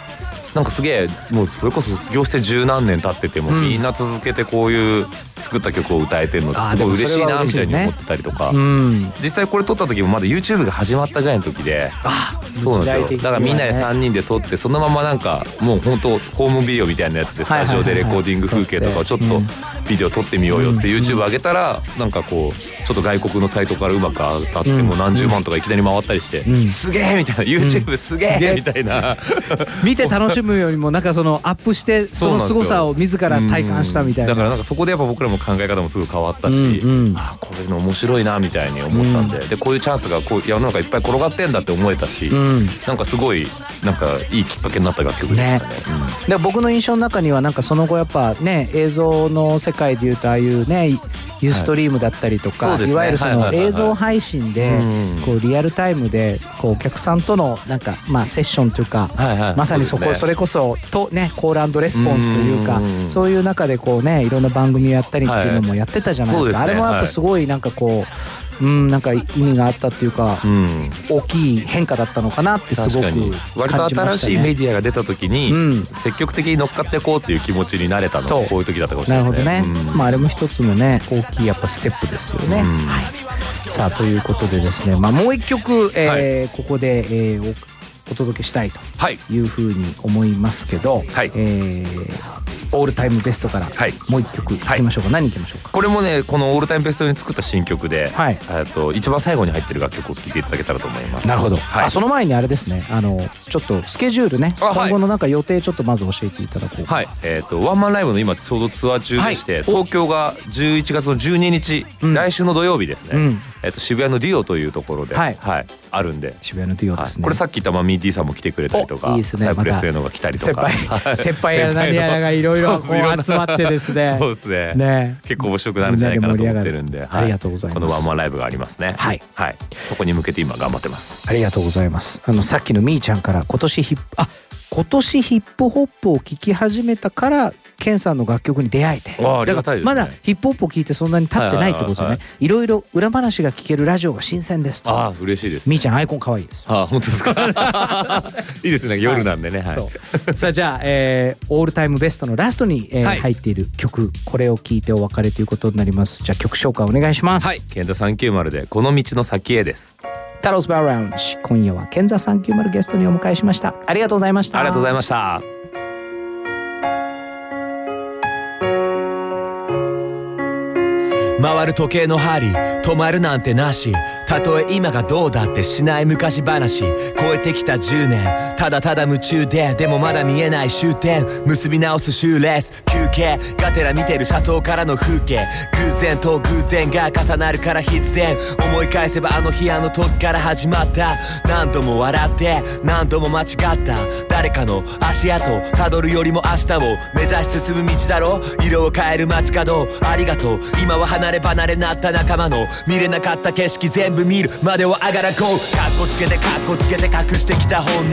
なんかすげえもうそれこそ卒業して十何年経ってても、うん。みんな続けてこういう作った曲を歌えてるのってすごい嬉しいなみたいに思ってたりとか、うん。実際これ撮った時もまだ YouTube が始まったぐらいの時でそうなんですよ。だからみんなで3人で撮ってそのままなんかもう本当ホームビデオみたいなやつでスタジオでレコーディング風景とかをちょっとビデオ撮ってみようよって YouTube 上げたらなんかこうちょっと外国のサイトからうまく上がってもう何十万とかいきなり回ったりしてうん。すげえみたいな YouTube すげえみたいな。見て楽しむよりもなんかそのアップしてその凄さを自ら体感したみたいな。だからなんかそこでやっぱ僕らも考え方もすぐ変わったし、うんうん。あこういうの面白いなみたいに思ったんで,、でこういうチャンスがこう世の中いっぱい転がってんだって思えたし、うん。なんかすごいなんかいいきっかけになった楽曲でしたね。で僕の印象の中にはなんかその後やっぱね映像の世界でいうとああいうねユーストリームだったりとか、そうですね。いわゆるそのはいはいはいはい。映像配信でうんこうリアルタイムでこうお客さんとのなんかまあセッションというかはいはい。まさにそこそうですね。それこそとねコールレスポンスというかうん。そういう中でこうねいろんな番組をやったりっていうのもやってたじゃないですか。はいすね。あれもやっぱすごいなんかこううんなんか意味があったっていうかうん。大きい変化だったのかなってすごく確かに。割と感じま新しいメしたね。ディアが出た時に、うん。積極的に乗っかっていこうっていう気持ちになれたのこういう時だったかもしれなるほどないですね。ね、まああれも一つのね大きいやっぱステップですよね。うん。はい、さあということでですね、まあ、もう一曲、えーここで、えーおお届けしたいとはい。いうふうに思いますけど、はい。えー ALL TIME BEST からはい。もう一曲いきましょうか、何いきましょうか？これもねこの「ALL TIME BEST」に作った新曲で、はい。えっと一番最後に入ってる楽曲を聴いていただけたらと思います。なるほど、はい、あその前にあれですね。あのちょっとスケジュールね。今後のなんか予定ちょっとまず教えていただこうか。はい、えっ、とワンマンライブの今ちょうどツアー中でして、はい。東京が11月の12日、うん。来週の土曜日ですね。うん。えっ、と渋谷のディオというところで、はい。あるんで。渋谷のディオですね、はい。これさっき言ったまあミーティーさんも来てくれたりとかおいいですね。サイプレスへのが来たりと先か輩先輩やら何やらがいろいろこうそうそう集まってですね。*laughs* そうですね。ね。結構面白くなるんじゃないかなと思ってるんで、ありがとうございます。このワンマンライブがありますね。はい、はい、そこに向けて今頑張ってます。ありがとうございます。あのさっきのみーちゃんから今年ヒップあ今年ヒップホップを聴き始めたからケンさんの楽曲に出会えて、ね。だからまだヒップホップを聴いてそんなに経ってないってことですよね。はいはいはい。ろいろ裏話が聞けるラジオが新鮮ですと。ああ嬉しいですみーちゃんアイコン可愛いです。あ本当ですか？*laughs* いいですね。夜なんでね。はい、そう。さあじゃあ、えーオールタイムベストのラストに、えーはい。入っている曲これを聴いてお別れということになります。じゃあ曲紹介お願いします。はい、ケンタ390でこの道の先へですタロスバーラウンジ今夜はケンザ390ゲストにお迎えしました。ありがとうございました。ありがとうございました回る時計の針。止まるなんてなし。たとえ今がどうだってしない昔話超えてきた10年。ただただ夢中で。でもまだ見えない終点。結び直すシューレース。休憩がてら見てる車窓からの風景。偶然と偶然が重なるから必然。思い返せばあの日あの時から始まった何度も笑って。何度も間違った。誰かの足跡。たどるよりも明日を目指し進む道だろ。色を変える街角。ありがとう。今は離れ離れなった仲間の見れなかった景色全部見るまでは上がらこう。カッコつけてカッコつけて隠してきた本音。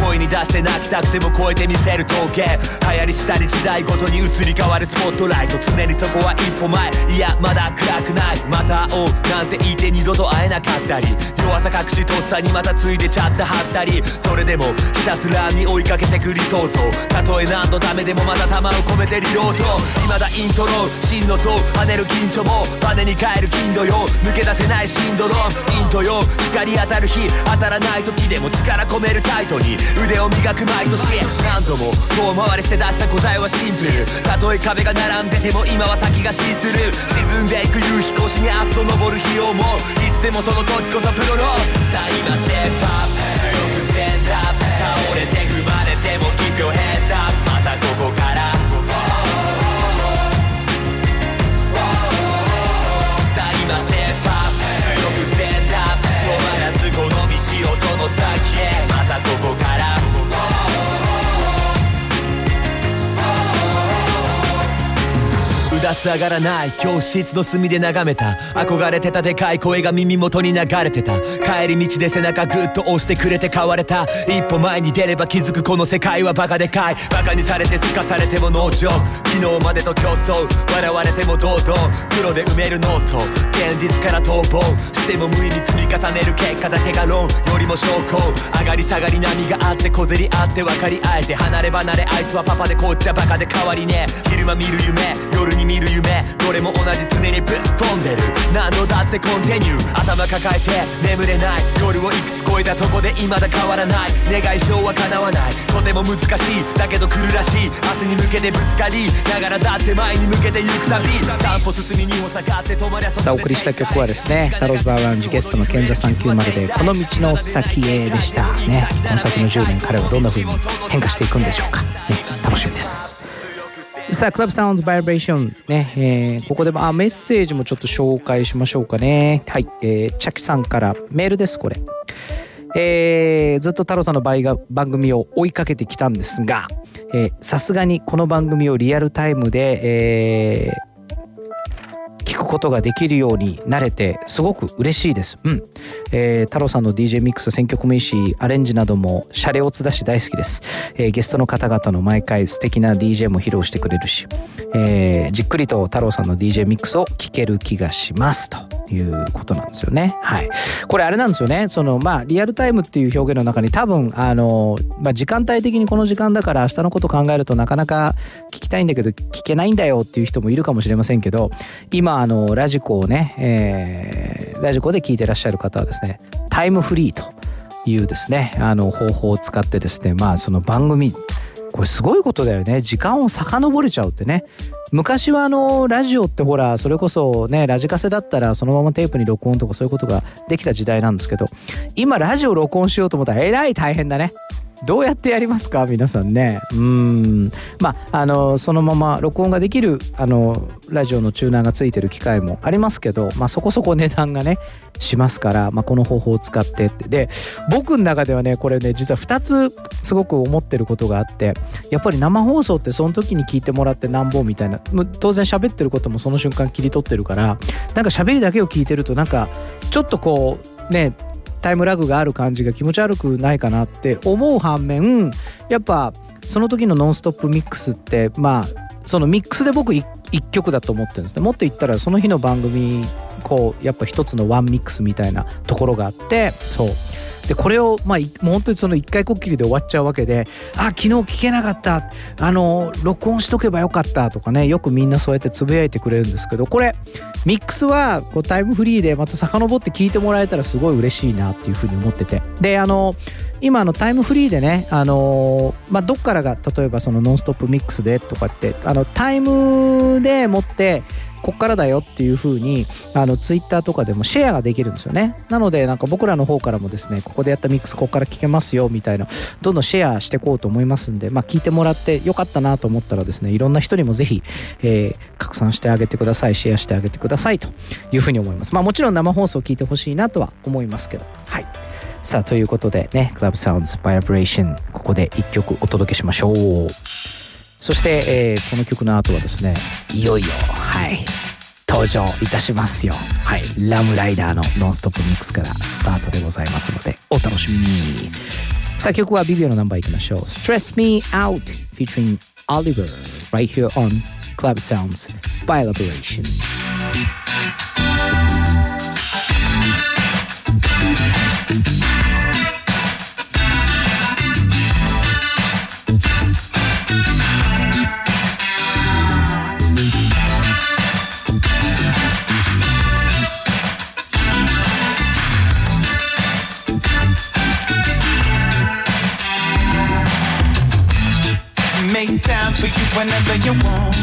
声に出して泣きたくても超えてみせる統計流行り廃り時代ごとに移り変わるスポットライト常にそこは一歩前。いやまだ暗くない。また会おう。なんて言って二度と会えなかったり。弱さ隠しとっさにまたついでちゃってはったり。それでもひたすらに追いかけてく理想像たとえ何度ダメでもまだ弾を込めてリロード未だイントロ真の像。跳ねる緊張もバネに変える頻度よ抜け出せないシンドロームイントよ光当たる日当たらない時でも力込めるタイトに腕を磨く毎年何度も遠回りして出した答えはシンプルたとえ壁が並んでても今は先がシースルー沈んでいく夕日越しに明日と昇る日をもいつでもその時こそプロのさあ今ステップアップ強くステンドアップここからうだつ上がらない教室の隅で眺めた。憧れてたでかい声が耳元に流れてた。帰り道で背中グッと押してくれて変われた。一歩前に出れば気づくこの世界はバカでかい。バカにされてすかされても上等。昨日までと競争。笑われても堂々。黒で埋めるノート。現実から逃亡。しても無理に積み重ねる結果だけが論。よりも証拠。上がり下がり波があって小競り合って分かり合えて。離れ離れあいつはパパでこっちはバカで変わりね昼間見る夢。夜に見る夢どれも同じ常にぶっ飛んでる。何度だってコンティニュー。頭抱えて眠れない。夜をいくつ超えたとこで未だ変わらない。願いそうは叶わない。とても難しい。だけど来るらしい。明日に向けてぶつかりながらだって前に向けて行くたび。散歩進み2歩下がって止まりゃそこでさあお送りした曲はですねタローズバーラウンジゲストの賢座390で「この道の先へ」でしたね。この先の10年彼はどんな風に変化していくんでしょうか、ね、楽しみです。さあ、クラブサウンズバイブレーションね、えーここでもあメッセージもちょっと紹介しましょうかね。はい、えー、チャキさんからメールです、これ。えーずっと太郎さんの番が番組を追いかけてきたんですが、さすがにこの番組をリアルタイムで、えー聞くことができるようになれてすごく嬉しいです。うん。えー太郎さんの DJ ミックス選曲もいいし、アレンジなどもシャレオツだし大好きです。えーゲストの方々の毎回素敵な DJ も披露してくれるし、えーじっくりと太郎さんの DJ ミックスを聴ける気がしますということなんですよね。はい。これあれなんですよね。そのまあリアルタイムっていう表現の中に多分あのまあ時間帯的にこの時間だから明日のこと考えるとなかなか聞きたいんだけど聞けないんだよっていう人もいるかもしれませんけど、今あのラジコをね、えーラジコで聞いてらっしゃる方はですね、タイムフリーというですねあの方法を使ってですねまあその番組これすごいことだよね。時間を遡れちゃうってね。昔はあのラジオってほらそれこそねラジカセだったらそのままテープに録音とかそういうことができた時代なんですけど今ラジオ録音しようと思ったらえらい大変だね。どうやってやりますか？皆さんね。うん。まああのそのまま録音ができるあのラジオのチューナーがついてる機械もありますけど、まあ、そこそこ値段がねしますから、まあ、この方法を使ってって。で僕の中ではねこれね実は2つすごく思ってることがあってやっぱり生放送ってその時に聞いてもらってなんぼみたいな当然喋ってることもその瞬間切り取ってるからなんか喋りだけを聞いてるとなんかちょっとこうねタイムラグがある感じが気持ち悪くないかなって思う反面やっぱその時の「ノンストップミックス」ってまあそのミックスで僕一曲だと思ってるんですね。もっと言ったらその日の番組こうやっぱ一つのワンミックスみたいなところがあってそう。でこれをまあもう本当にその一回こっきりで終わっちゃうわけであ昨日聞けなかった。あの録音しとけばよかったとかねよくみんなそうやってつぶやいてくれるんですけどこれミックスはこうタイムフリーでまた遡って聞いてもらえたらすごい嬉しいなっていうふうに思ってて。であの今のタイムフリーでね、あのまあ、どっからが例えばその「ノンストップミックスでとかってあのタイムでもってこっからだよっていう風にあのツイッターとかでもシェアができるんですよね。なのでなんか僕らの方からもですねここでやったミックスここから聞けますよみたいなどんどんシェアしていこうと思いますんで、まあ、聞いてもらってよかったなと思ったらですねいろんな人にもぜひ、えー拡散してあげてくださいシェアしてあげてくださいというふうに思います。まあもちろん生放送聞いてほしいなとは思いますけど。はい。さあということでね Club Sounds Vibration ここで1曲お届けしましょう。そして、えーこの曲の後はですねいよいよはい登場いたしますよ。はいラムライダーのノンストップミックスからスタートでございますのでお楽しみに。さあ曲はビビオのナンバーいきましょう。Stress Me Out featuring Oliver right here on Club Sounds by Liberation Make time for you whenever you want.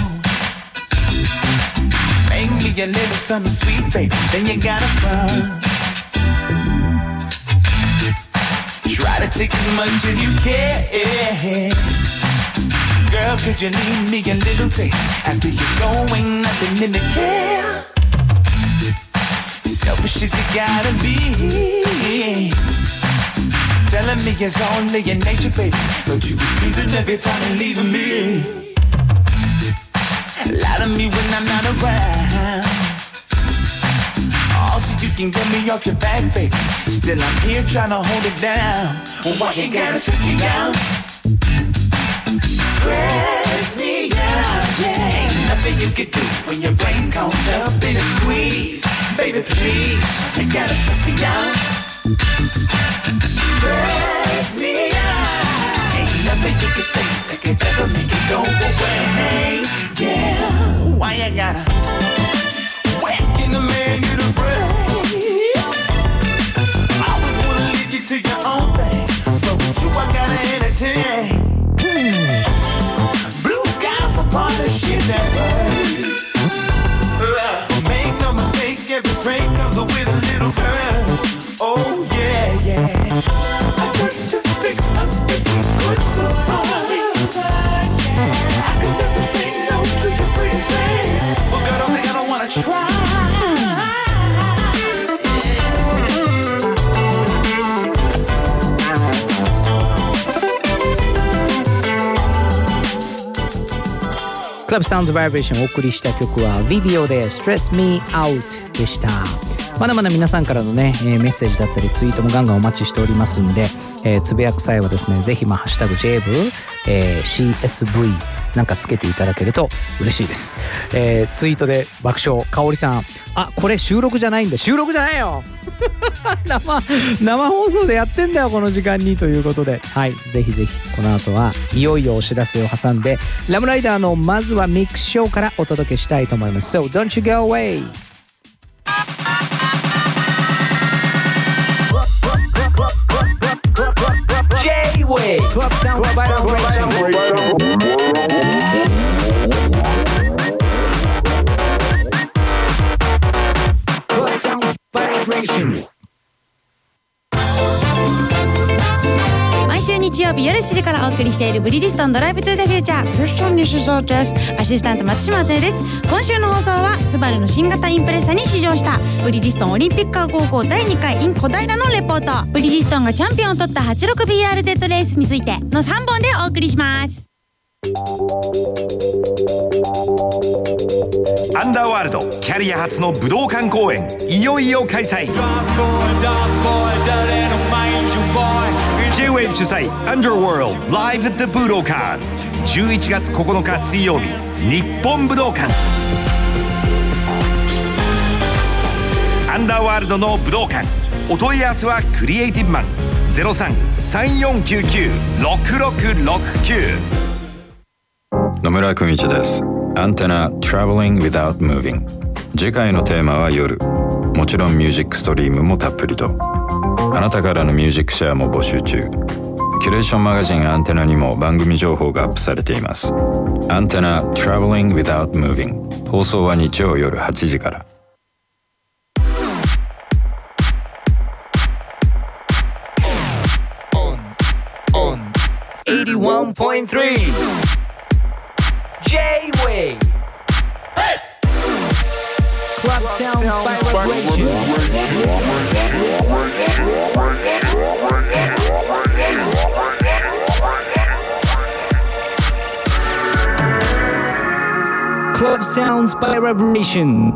Make me a little something sweet, baby. Then you gotta front. Try to take as much as you can. Girl, could you leave me a little taste after you go? Ain't nothing in the care. Selfish as you gotta be. Telling me it's only in nature, baby. But you be losing every time and leaving me. Lie to me when I'm not around. Oh, so you can get me off your back, baby. Still, I'm here trying to hold it down. Why you gotta stress me out? Stress me out, yeah. Ain't nothing you can do when your brain caught up in a squeeze. Baby, please, you gotta stress me out. Say that ever make it go away. Yeah, why you gotta ラブサウンドバイブレーションお送りした曲は Vivio で Stress Me Out でした。まだまだ皆さんからのね、えーメッセージだったりツイートもガンガンお待ちしておりますんで、えーつぶやく際はですねぜひまあハッシュタグ JV、えー CSV なんかつけていただけると嬉しいです、えーツイートで爆笑。香織さん。あこれ収録じゃないんだ。収録じゃないよ。*laughs* 生生放送でやってんだよこの時間にということで。はい。ぜひぜひこの後はいよいよお知らせを挟んでラムライダーのまずはミックスショーからお届けしたいと思います。So don't you go away! J-Way Club Sound Vibration 曜日夜7時からお送りしているブリリストンドライブトゥザフューチャー。クッションに試乗ですアシスタント松島敦恵です。今週の放送はスバルの新型インプレッサに試乗したブリリストンオリンピックカー高校第2回 in 小平のレポート。ブリリストンがチャンピオンを取った 86BRZ レースについての3本でお送りします。アンダーワールドキャリア初の武道館公演いよいよ開催 J-WAVE 主催 Underworld Live at the 武道館11月9日水曜日日本武道館。アンダーワールドの武道館。お問い合わせはクリエイティブマン。0334996669野村邦一です。アンテナ Traveling Without Moving 次回のテーマは夜。もちろんミュージックストリームもたっぷりと。あなたからのミュージックシェアも募集中。キュレーションマガジンアンテナにも番組情報がアップされています。アンテナ Traveling Without Moving 放送は日曜夜8時から。81.3 J-Way. Club Sounds by Vibration Club Sounds by Vibration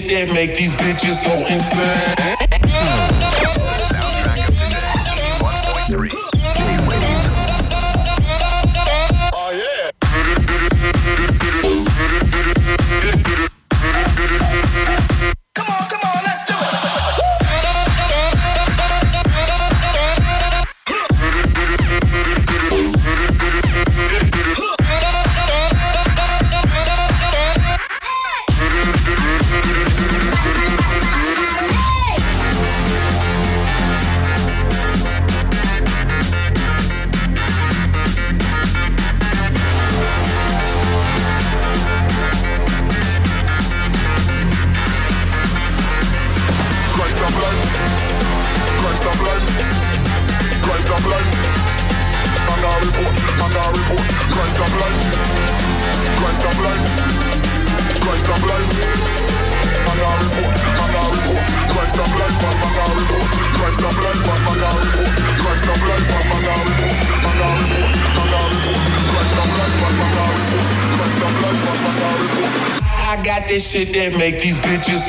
sit there and make these shit that make these bitches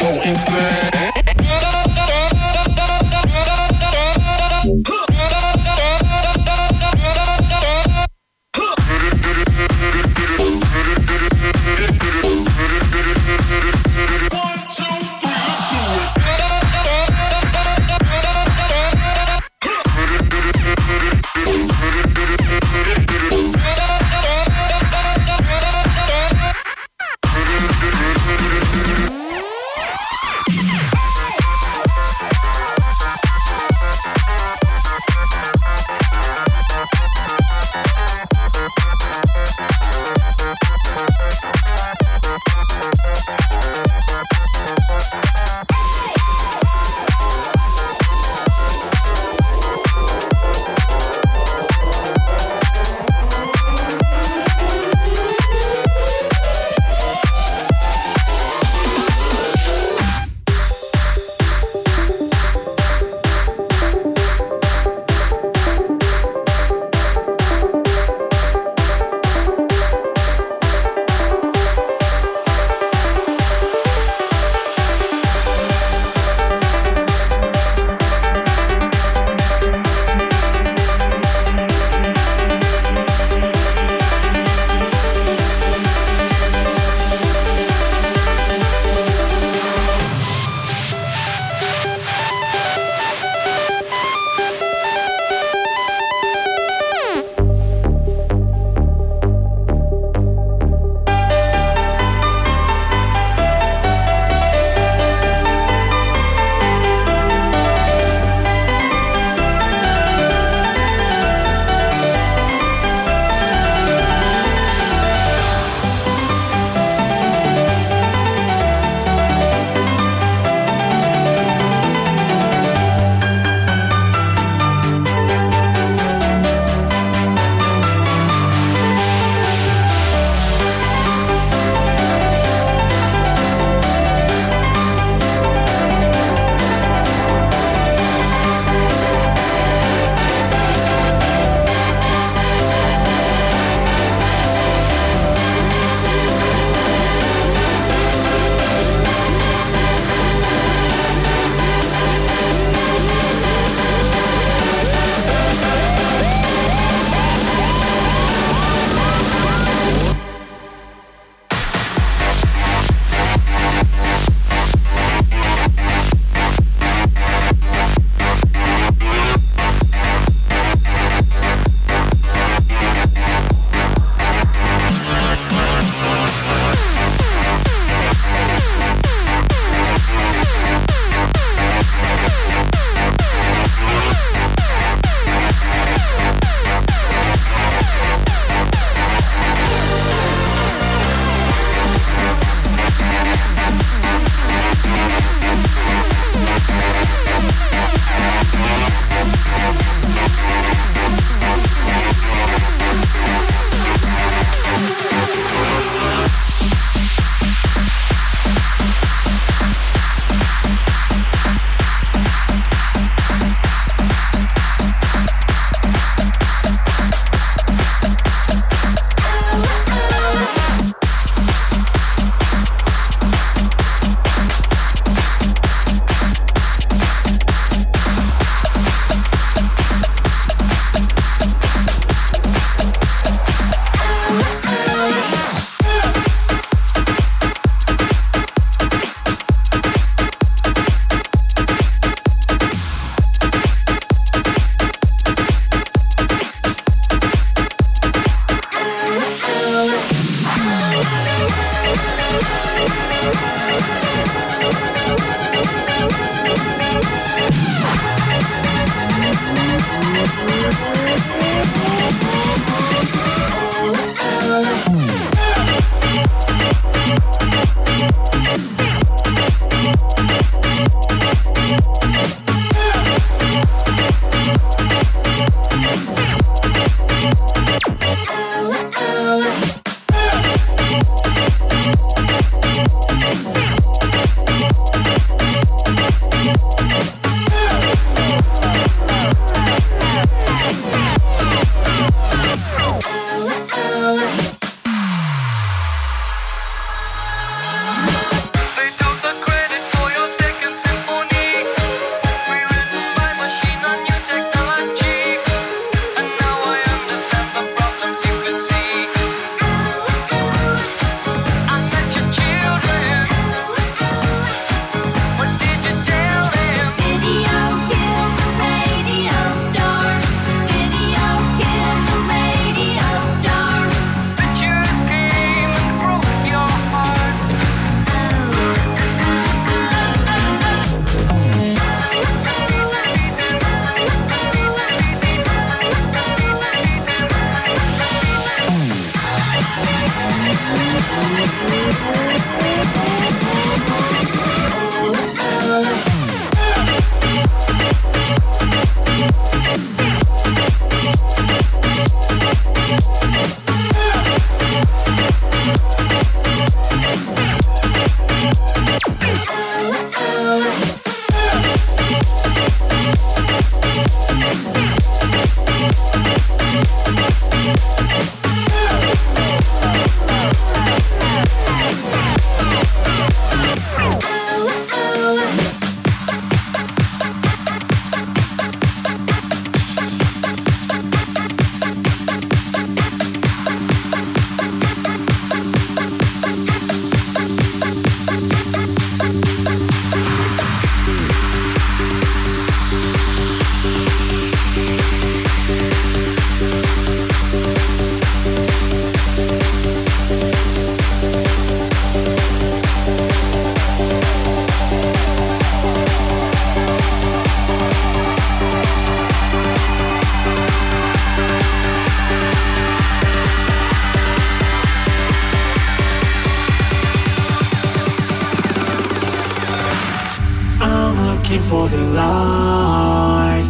for the light.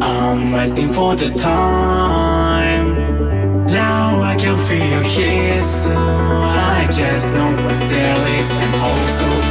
I'm waiting for the time. Now I can feel here, so I just know what there is and also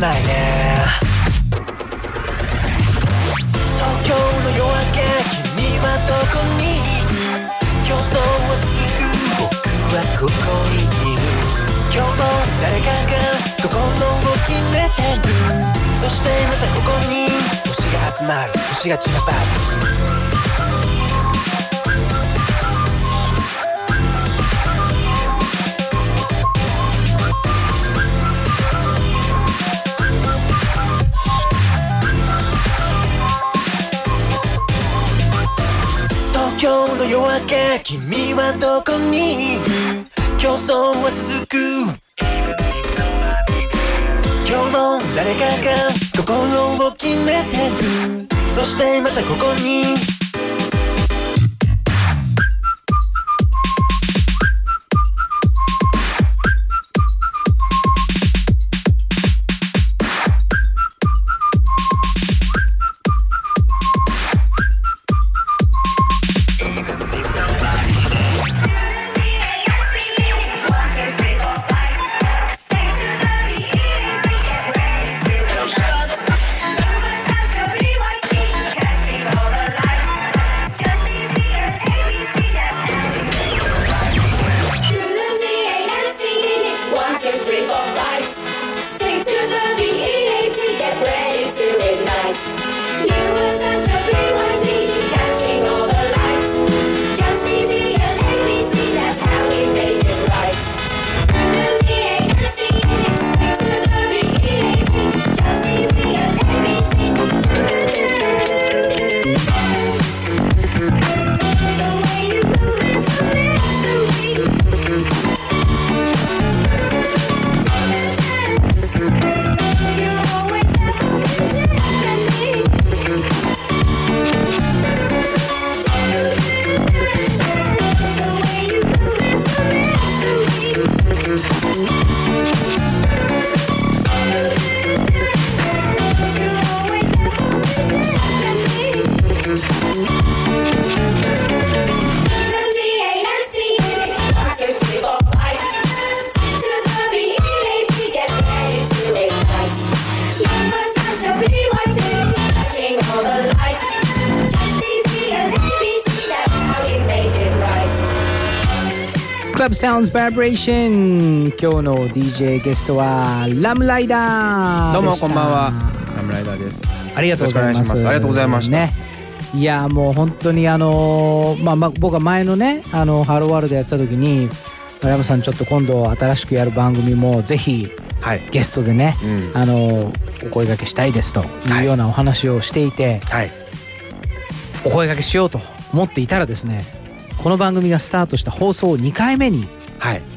ないね。東京の夜明け君はどこに？いる競争は続く僕はここにいる。今日も誰かが心を決めてる。そしてまたここに。星が集まる。星が散らばる。今日の夜明け君はどこに？競争は続く。今日も誰かが心を決めて。るそしてまたここに。クラブサウンズバイブレーション今日の DJ ゲストはラムライダーどうもこんばんは。ラムライダーです。ありがとうございます。ありがとうございました。ねいやもう本当にあのーまあ、まあ僕は前のねあのハローワールドやってた時にラムさんちょっと今度新しくやる番組もぜひゲストでね、あのーお声掛けしたいですとい。うようなお話をしていて、お声掛けしようと思っていたらですねこの番組がスタートした放送2回目に、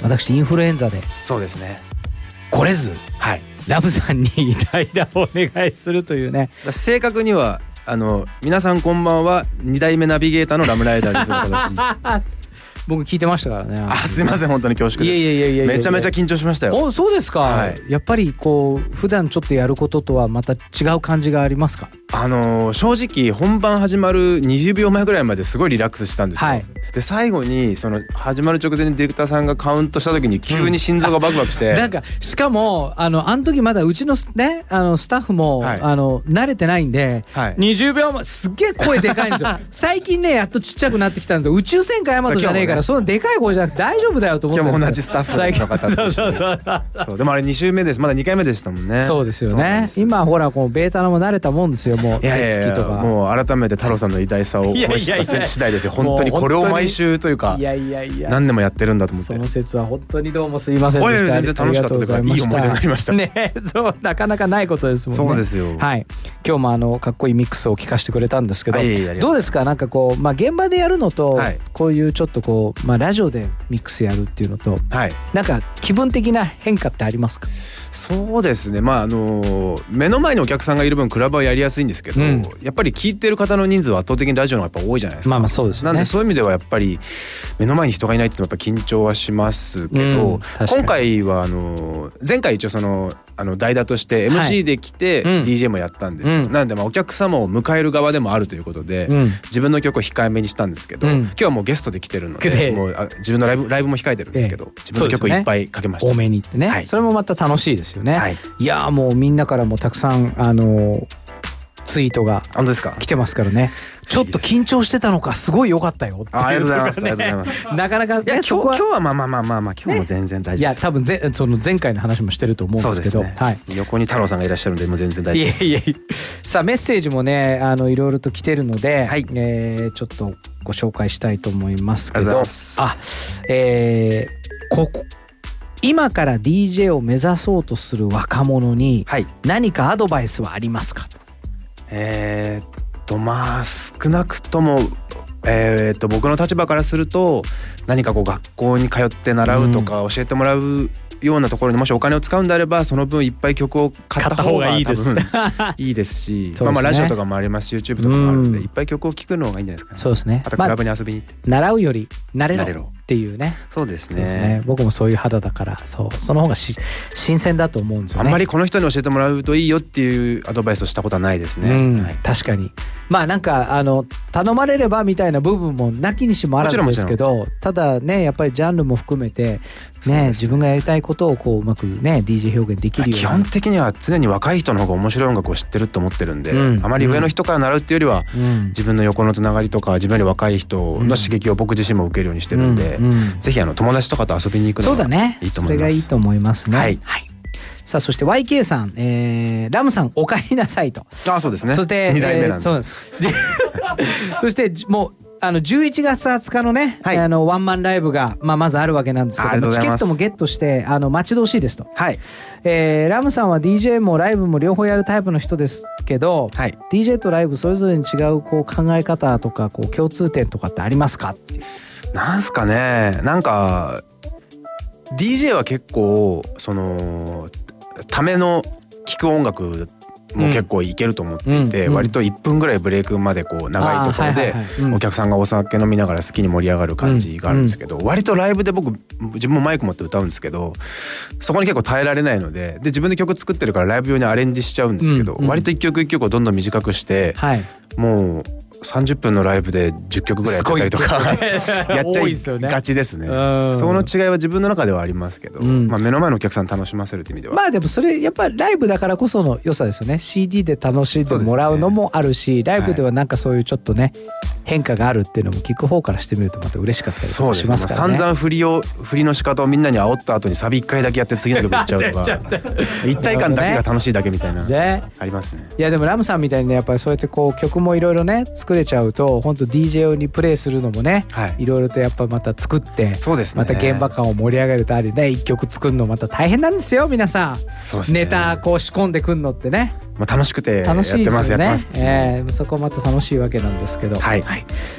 私インフルエンザでそうですね。来れず、ラムさんに代打をお願いするというね。正確にはあの皆さんこんばんは二代目ナビゲーターのラムライダーです。私。*laughs* 僕聞いてましたからね。あすいません本当に恐縮です。いやいやいやめちゃめちゃ緊張しましたよ。おそうですか、やっぱりこう普段ちょっとやることとはまた違う感じがありますか？あのー正直本番始まる20秒前ぐらいまですごいリラックスしたんですよ、で最後にその始まる直前にディレクターさんがカウントした時に急に心臓がバクバクして、*laughs* なんかしかもあのあの時まだうちのねあのスタッフも、あの慣れてないんで、20秒前すっげえ声でかいんですよ。最近ねやっとちっちゃくなってきたんですよ。宇宙戦艦ヤマトじゃねえからそ,、のでかい声じゃなくて大丈夫だよと思って今日も同じスタッフの方と一緒にそう。でもあれ2週目です。まだ2回目でしたもんね。そうですよね。今ほらこうベータナも慣れたもんですよもういやとか。もう改めて太郎さんの偉大さを思い知った次第ですよ本当に。これを毎週というかいやいやいや。何年もやってるんだと思って。その説は本当にどうもすいませんでした。全然楽しかったとうございい思い出になりました。ねそうなかなかないことですもんね。そうですよ。はい。今日もあのかっこいいミックスを聞かせてくれたんですけど、どうですか？なんかこうまあ現場でやるのと、はい。こういうちょっとこうまあラジオでミックスやるっていうのとはい。なんか気分的な変化ってありますか？そうですね。まああの目の前にお客さんがいる分クラブはやりやすいんですけど、うん。やっぱり聞いてる方の人数は圧倒的にラジオの方がやっぱ多いじゃないですか。まあまあそうですよね。なんでそういう意味ではやっぱり目の前に人がいないっていうのはやっぱ緊張はしますけど、うん今回はあの前回一応そのあの代打としてはい。MC で来てうん。DJ もやったんですよ、うん。なのでまあお客様を迎える側でもあるということで、うん。自分の曲を控えめにしたんですけど、うん。今日はもうゲストで来てるのででもうあ自分のライブライブも控えてるんですけど、自分の曲をいっぱいかけました、多めにってね、はい。それもまた楽しいですよね、はい。いやーもうみんなからもたくさんあのーツイートが本当ですか？来てますからね。ちょっと緊張してたのかすごい良かったよ。あありがとうございます。ありがとうございます。なかなか、ね、いや今日今日はまあまあまあまあまあ今日も全然大いや丈夫です。多分ぜその前回の話もしてると思うんですけど。ね。はい。横に太郎さんがいらっしゃるんでもう全然大い丈夫です。やいやいやさあメッセージもねあのいろいろと来てるので、はい。えーちょっとご紹介したいと思いますけど。ございます。あえーここ今から DJ を目指そうとする若者にはい。何かアドバイスはありますかえーっとまあ少なくともえーっと僕の立場からすると何かこう学校に通って習うとか教えてもらうようなところにもしお金を使うんであればその分いっぱい曲を買った方がいいです。*laughs* いいですし *laughs* ね。まあまあラジオとかもありますし YouTube とかもあるんでうん。いっぱい曲を聴くのがいいんじゃないですかね。そうですね。まああとクラブに遊びに行って。習うより慣れろっていうね。そうですね。ね。僕もそういう肌だからそうその方がし新鮮だと思うんですよね。あんまりこの人に教えてもらうといいよっていうアドバイスをしたことはないですね。うん。はい。確かに。まあなんかあの頼まれればみたいな部分もなきにしもあらずですけどただねやっぱりジャンルも含めてね。自分がやりたいことをこううまくね DJ 表現できるよ基うな。本的には常に若い人の方が面白い音楽を知ってると思ってるんで、うん。あまり上の人から習うっていうよりは、うん。自分の横のつながりとか自分より若い人の刺激を僕自身も受けるようにしてるんで、うん。うん。ぜひあの友達とかと遊びに行くのがそうだね。いいと思います。それがいいと思いますね。はい。さあそして YK さん、えーラムさんお帰りなさいと。あそうですね。そして二代目なんで。えーそ *laughs* そしてもうあの11月20日のね、はい。あのワンマンライブが、まあ、まずあるわけなんですけどもチケットもゲットしてあの待ち遠しいですと、はい。えーラムさんは DJ もライブも両方やるタイプの人ですけど、はい。DJ とライブそれぞれに違うこう考え方とかこう共通点とかってありますかなんすかね。なんか DJ は結構そのための聴く音楽も結構いけると思っていて、割と1分ぐらいブレイクまでこう長いところでお客さんがお酒飲みながら好きに盛り上がる感じがあるんですけど、割とライブで僕自分もマイク持って歌うんですけどそこに結構耐えられないのでで自分で曲作ってるからライブ用にアレンジしちゃうんですけど、割と一曲一曲をどんどん短くして、はい。もう30分のライブで10曲ぐらいやってたりとか *laughs* やっちゃい多いですよねがちですね。うんその違いは自分の中ではありますけど、うんまあ目の前のお客さん楽しませるって意味では。まあでもそれやっぱりライブだからこその良さですよね CD で楽しんでもらうのもあるし、ライブではなんかそういうちょっとね変化があるっていうのも聞く方からしてみるとまた嬉しかったりし。ますからね。散々振りを振りの仕方をみんなに煽った後にサビ1回だけやって次の曲いっちゃうとか *laughs* 一体感だけが楽しいだけみたいなねありますね。いやでもラムさんみたいにねやっぱりそうやってこう曲もいろいろね作れちゃうと本当 DJ 用にプレイするのもね、はい。いろいろとやっぱまた作ってそうですね。また現場感を盛り上げるとありね一曲作るのまた大変なんですよ皆さん、ね。ネタこう仕込んでくんのってねまあ楽しくてやってますやってます。えーそこまた楽しいわけなんですけど、はい。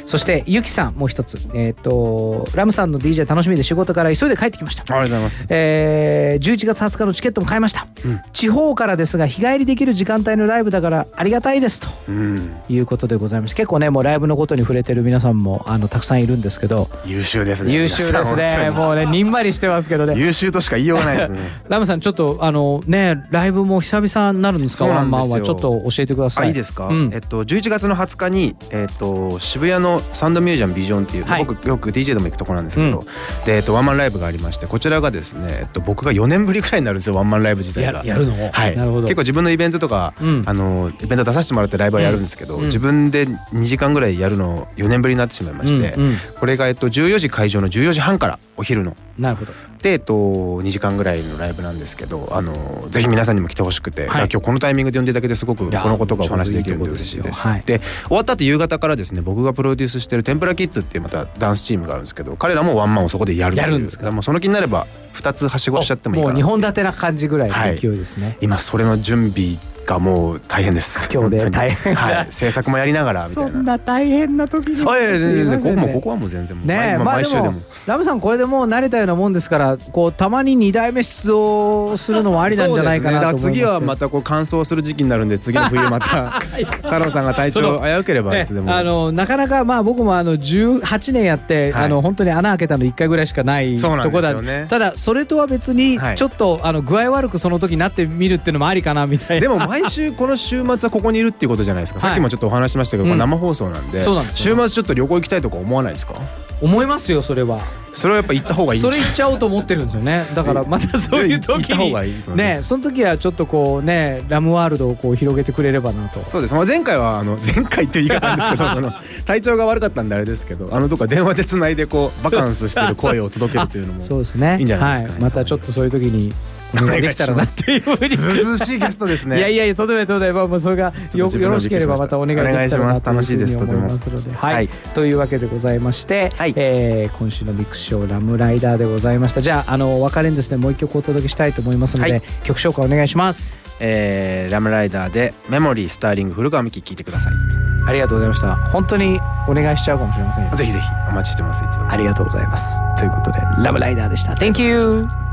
そしてゆきさんもう一つ。えっ、とラムさんの DJ 楽しみで仕事から急いで帰ってきました。ありがとうございます。えー11月20日のチケットも買いました、うん。地方からですが日帰りできる時間帯のライブだからありがたいです。とうん。いうことでございます結構ねもうライブのことに触れてる皆さんもあのたくさんいるんですけど。優秀ですね。優秀ですね。もうねにんまりしてますけどね。優秀としか言いようがないですね。*laughs* ラムさんちょっとあのねライブも久々になるんですか？んですよは。ちょっと教えてください。あいいですか、うん。えっと11月の20日に、えっと、渋谷のサウンドミュージアムビジョンっていう、はい。僕よく DJ でも行くところなんですけど、うん。で、えっと、ワンマンライブがありましてこちらがですね、えっと、僕が4年ぶりくらいになるんですよワンマンライブ自体が。ややるの？はい、なるほど。結構自分のイベントとか、うん。あのイベント出させてもらってライブはやるんですけど、うん。自分で2時間ぐらいやるの4年ぶりになってしまいまして、これが、えっと、14時会場の14時半からお昼の。なるほど。で、えっと、2時間ぐらいのライブなんですけどあのぜひ皆さんにも来てほしくて、はい。今日このタイミングで呼んでいただけてすごくこのことがお話できるんで嬉しいです。で終わった後夕方からですね僕がプロデュースしてるテンプラキッズっていうまたダンスチームがあるんですけど彼らもワンマンをそこでやるやるんですか？だらもうその気になれば2つはしごしちゃってもいいかなもう2本立てな感じぐらいの勢いですね、今それの準備がもう大変です。今日で大変。はい。制作もやりながらみたいな。そんな大変な時に。あいや全然ここもここはもう全然もうねまあでも毎週でも。ラムさんこれでもう慣れたようなもんですからこうたまに2代目出動するのもありなんじゃないかなと思います次はまたこう乾燥する時期になるんで次の冬また *laughs* 太郎さんが体調危うければいつでも。ねあのなかなかまあ僕もあの18年やって、はい。あの本当に穴開けたの1回ぐらいしかないとこだ、ただそれとは別にはい。ちょっと、あの具合悪くその時になってみるっていうのもありかなみたいな。でも毎週この週末はここにいるっていうことじゃないですか、はい。さっきもちょっとお話ししましたけど、うん。これ生放送なんでなんです週末ちょっと旅行行きたいとか思わないですか？思いますよそれは。それはやっぱ行った方がいいそれ言っちゃおうと思ってるんですよね。だからまたそういう時行った方にねその時はちょっとこうねラムワールドをこう広げてくれればなと。そうです、まあ、前回はあの *laughs* 前回っていう言い方ですけど *laughs* その体調が悪かったんであれですけどあのとか電話でつないでこうバカンスしてる声を届けるというのも *laughs* そうですね。いいんじゃないですかね。はい、またちょっとそういう時にお願いできたらなっていうふうに。涼しいゲストですね。いやいやいやとんでもないとんでもない。まあそれがよよろしければまたお願いできたらなというふうに楽しいですとても思います。のではい、はい。というわけでございまして、えー今週のミックスショーラムライダーでございました。じゃああのお別れにですね。もう一曲お届けしたいと思いますので、はい。曲紹介お願いします。えーラムライダーでメモリースターリング古川美樹聞いてください。ありがとうございました。本当にお願いしちゃうかもしれませんよ。ぜひぜひお待ちしてます。いつでも。ありがとうございます。ということでラムライダーでした。Thank you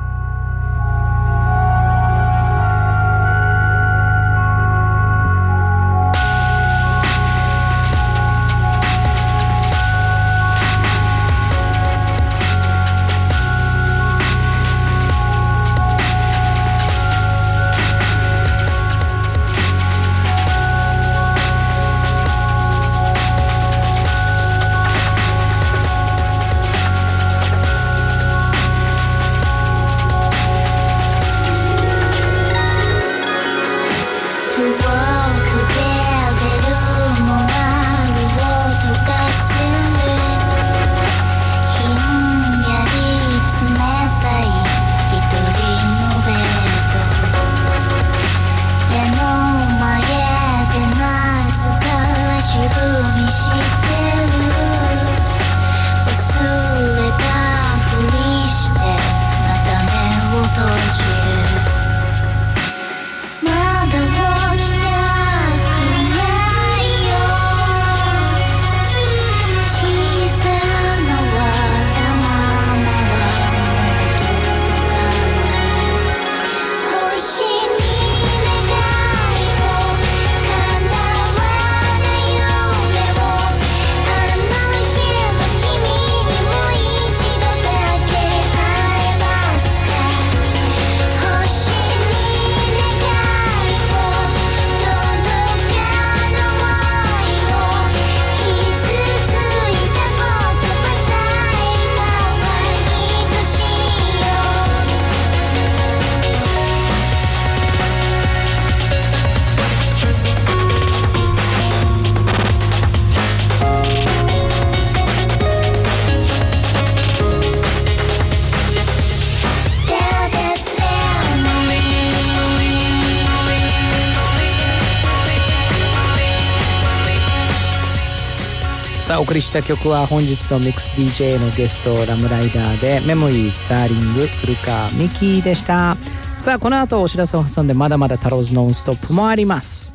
送りした曲は本日のミックス DJ のゲストラムライダーでメモリースターリング古川美希でしたさあこの後お知らせを挟んでまだまだ太郎ズノンストップもあります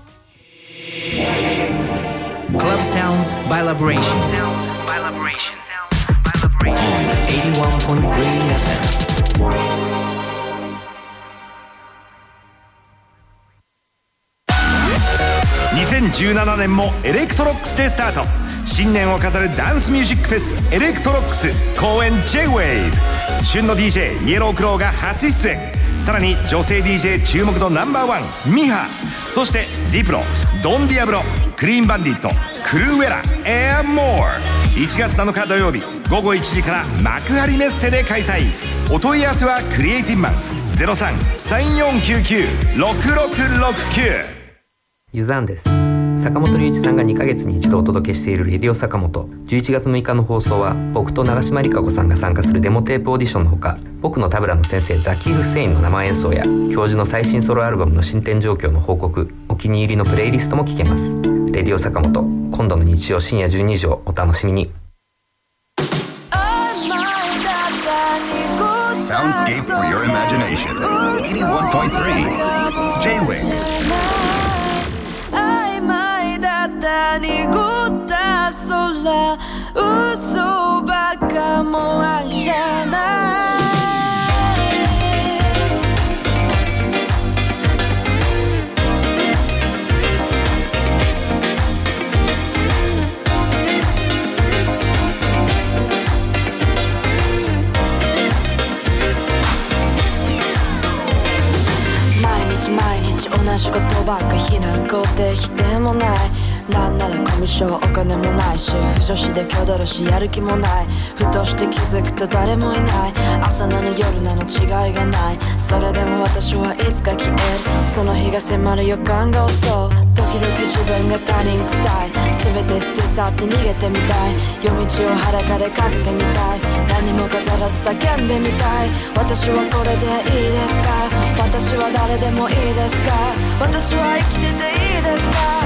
Club Sounds by Liberation. Sounds by Liberation. 81.3 FM. 2017年も electrox でスタート新年を飾るダンスミュージックフェス electrox 公演 J-WAVE 旬の DJ Yellow Claw が初出演。さらに女性 DJ 注目度ナンバーワン MIJA。そしてディプロドンディアブロクリーンバンディットクルーウェラ and more 1月7日土曜日午後1時から幕張メッセで開催。お問い合わせはクリエイティブマン0334996669ユザンです。坂本龍一さんが2ヶ月に一度お届けしている「レディオ坂本」11月6日の放送は僕と長島理香子さんが参加するデモテープオーディションのほか僕のタブラの先生ザキール・セインの生演奏や教授の最新ソロアルバムの進展状況の報告お気に入りのプレイリストも聞けます「レディオ坂本」今度の日曜深夜12時をお楽しみに Soundscape for your imagination. 81.3 J-Wing. 濁った空嘘ばかもありじゃない毎日毎日同じことばっか非難肯定否定もないなんならコミュ障お金もないし不女子で挙取るしやる気もない。ふとして気づくと誰もいない。朝なの夜なの違いがない。それでも私はいつか消える。その日が迫る予感が襲う。時々自分が他人臭い。全て捨て去って逃げてみたい。夜道を裸でかけてみたい。何も飾らず叫んでみたい。私はこれでいいですか？私は誰でもいいですか？私は生きてていいですか？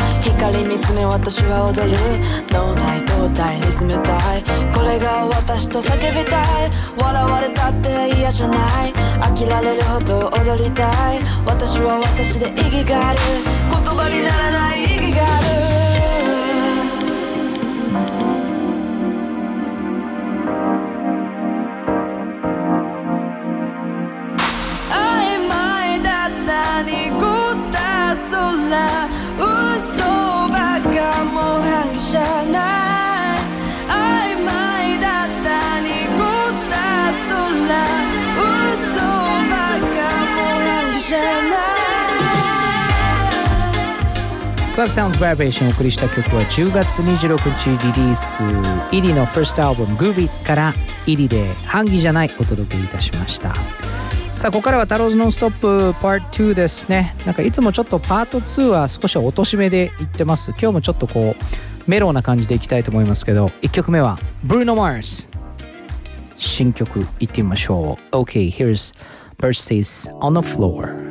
光見つめ私は踊る。脳内胴体に冷たい。これが私と叫びたい。笑われたって嫌じゃない。飽きられるほど踊りたい。私は私で意義がある。言葉にならない意義がある。バイブレーションをお送りした曲は10月26日リリースイリの first album Groovy からイリで半義じゃないお届けいたしました。さあここからはタローズノンストップ Part 2ですね。なんかいつもちょっとパート2は少し落とし目でいってます。今日もちょっとこうメロウな感じでいきたいと思いますけど1曲目は Bruno Mars 新曲いってみましょう。OK here's Verses on the floor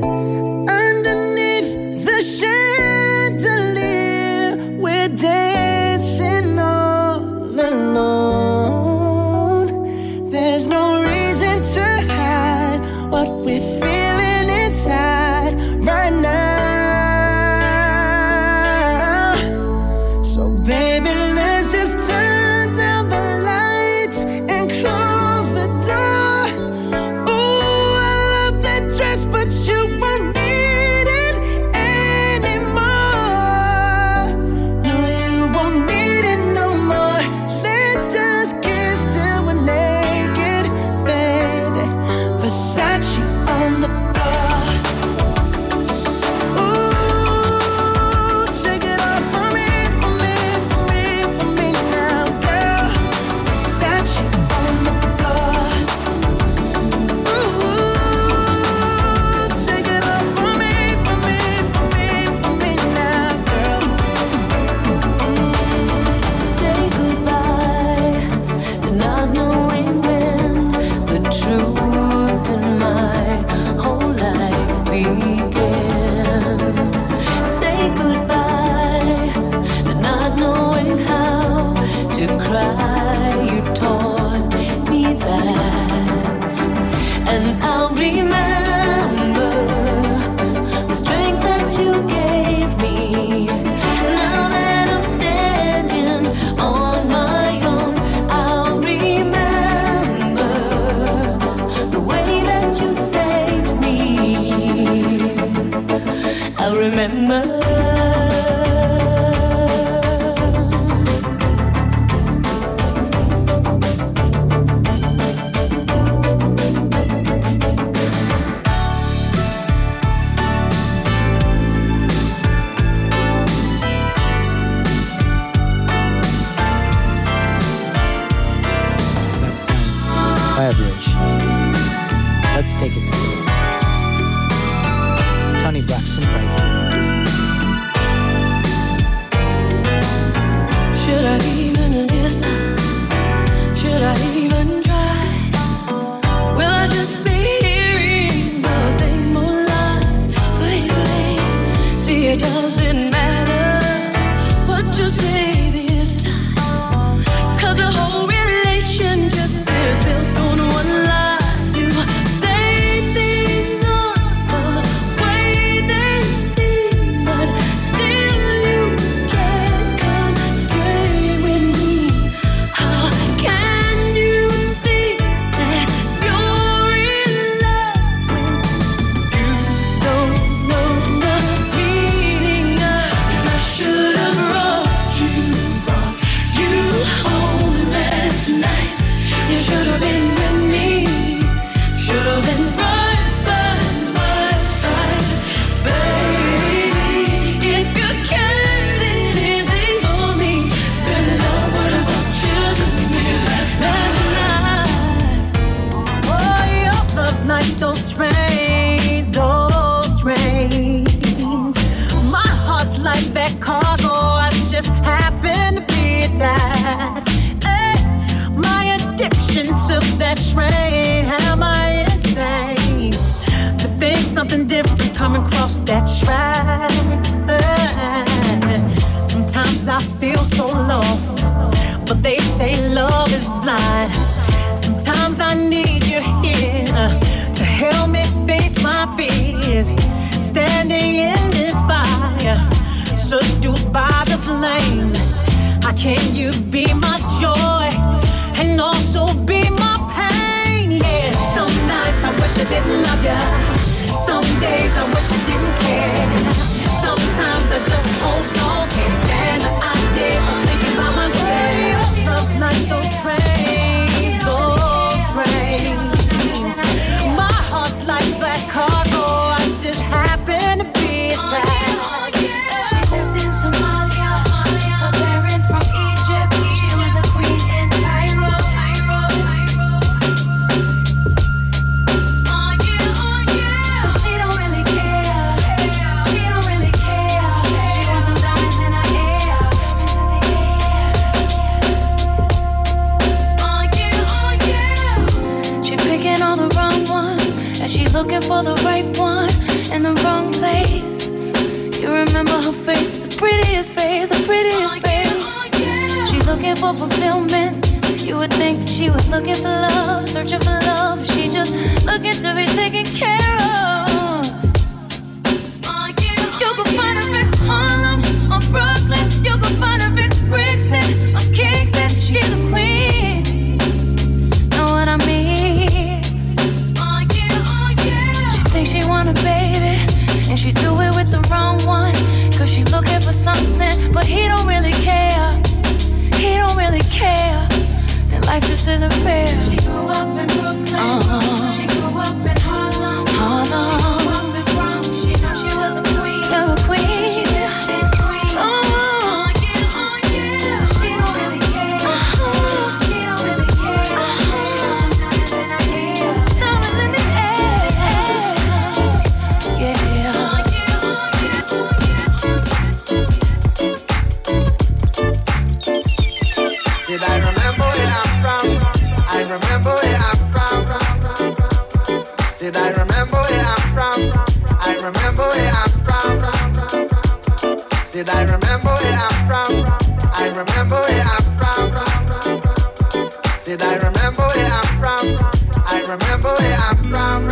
from.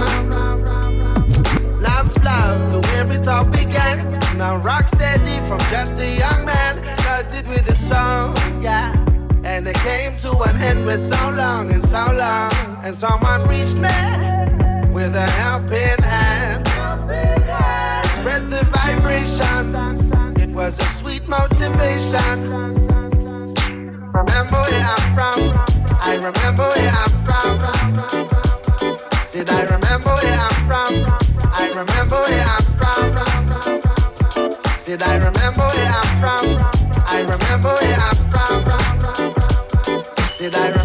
Love, love to where it all began. now rock steady from just a young man. Started with a song, yeah. And it came to an end with so long and so long. And someone reached me with a helping hand. Spread the vibration. It was a sweet motivation. Remember where I'm from. I remember where I'm from. Did I remember where I'm from? I remember where I'm from. Did I remember where I'm from? I remember where I'm from. Did I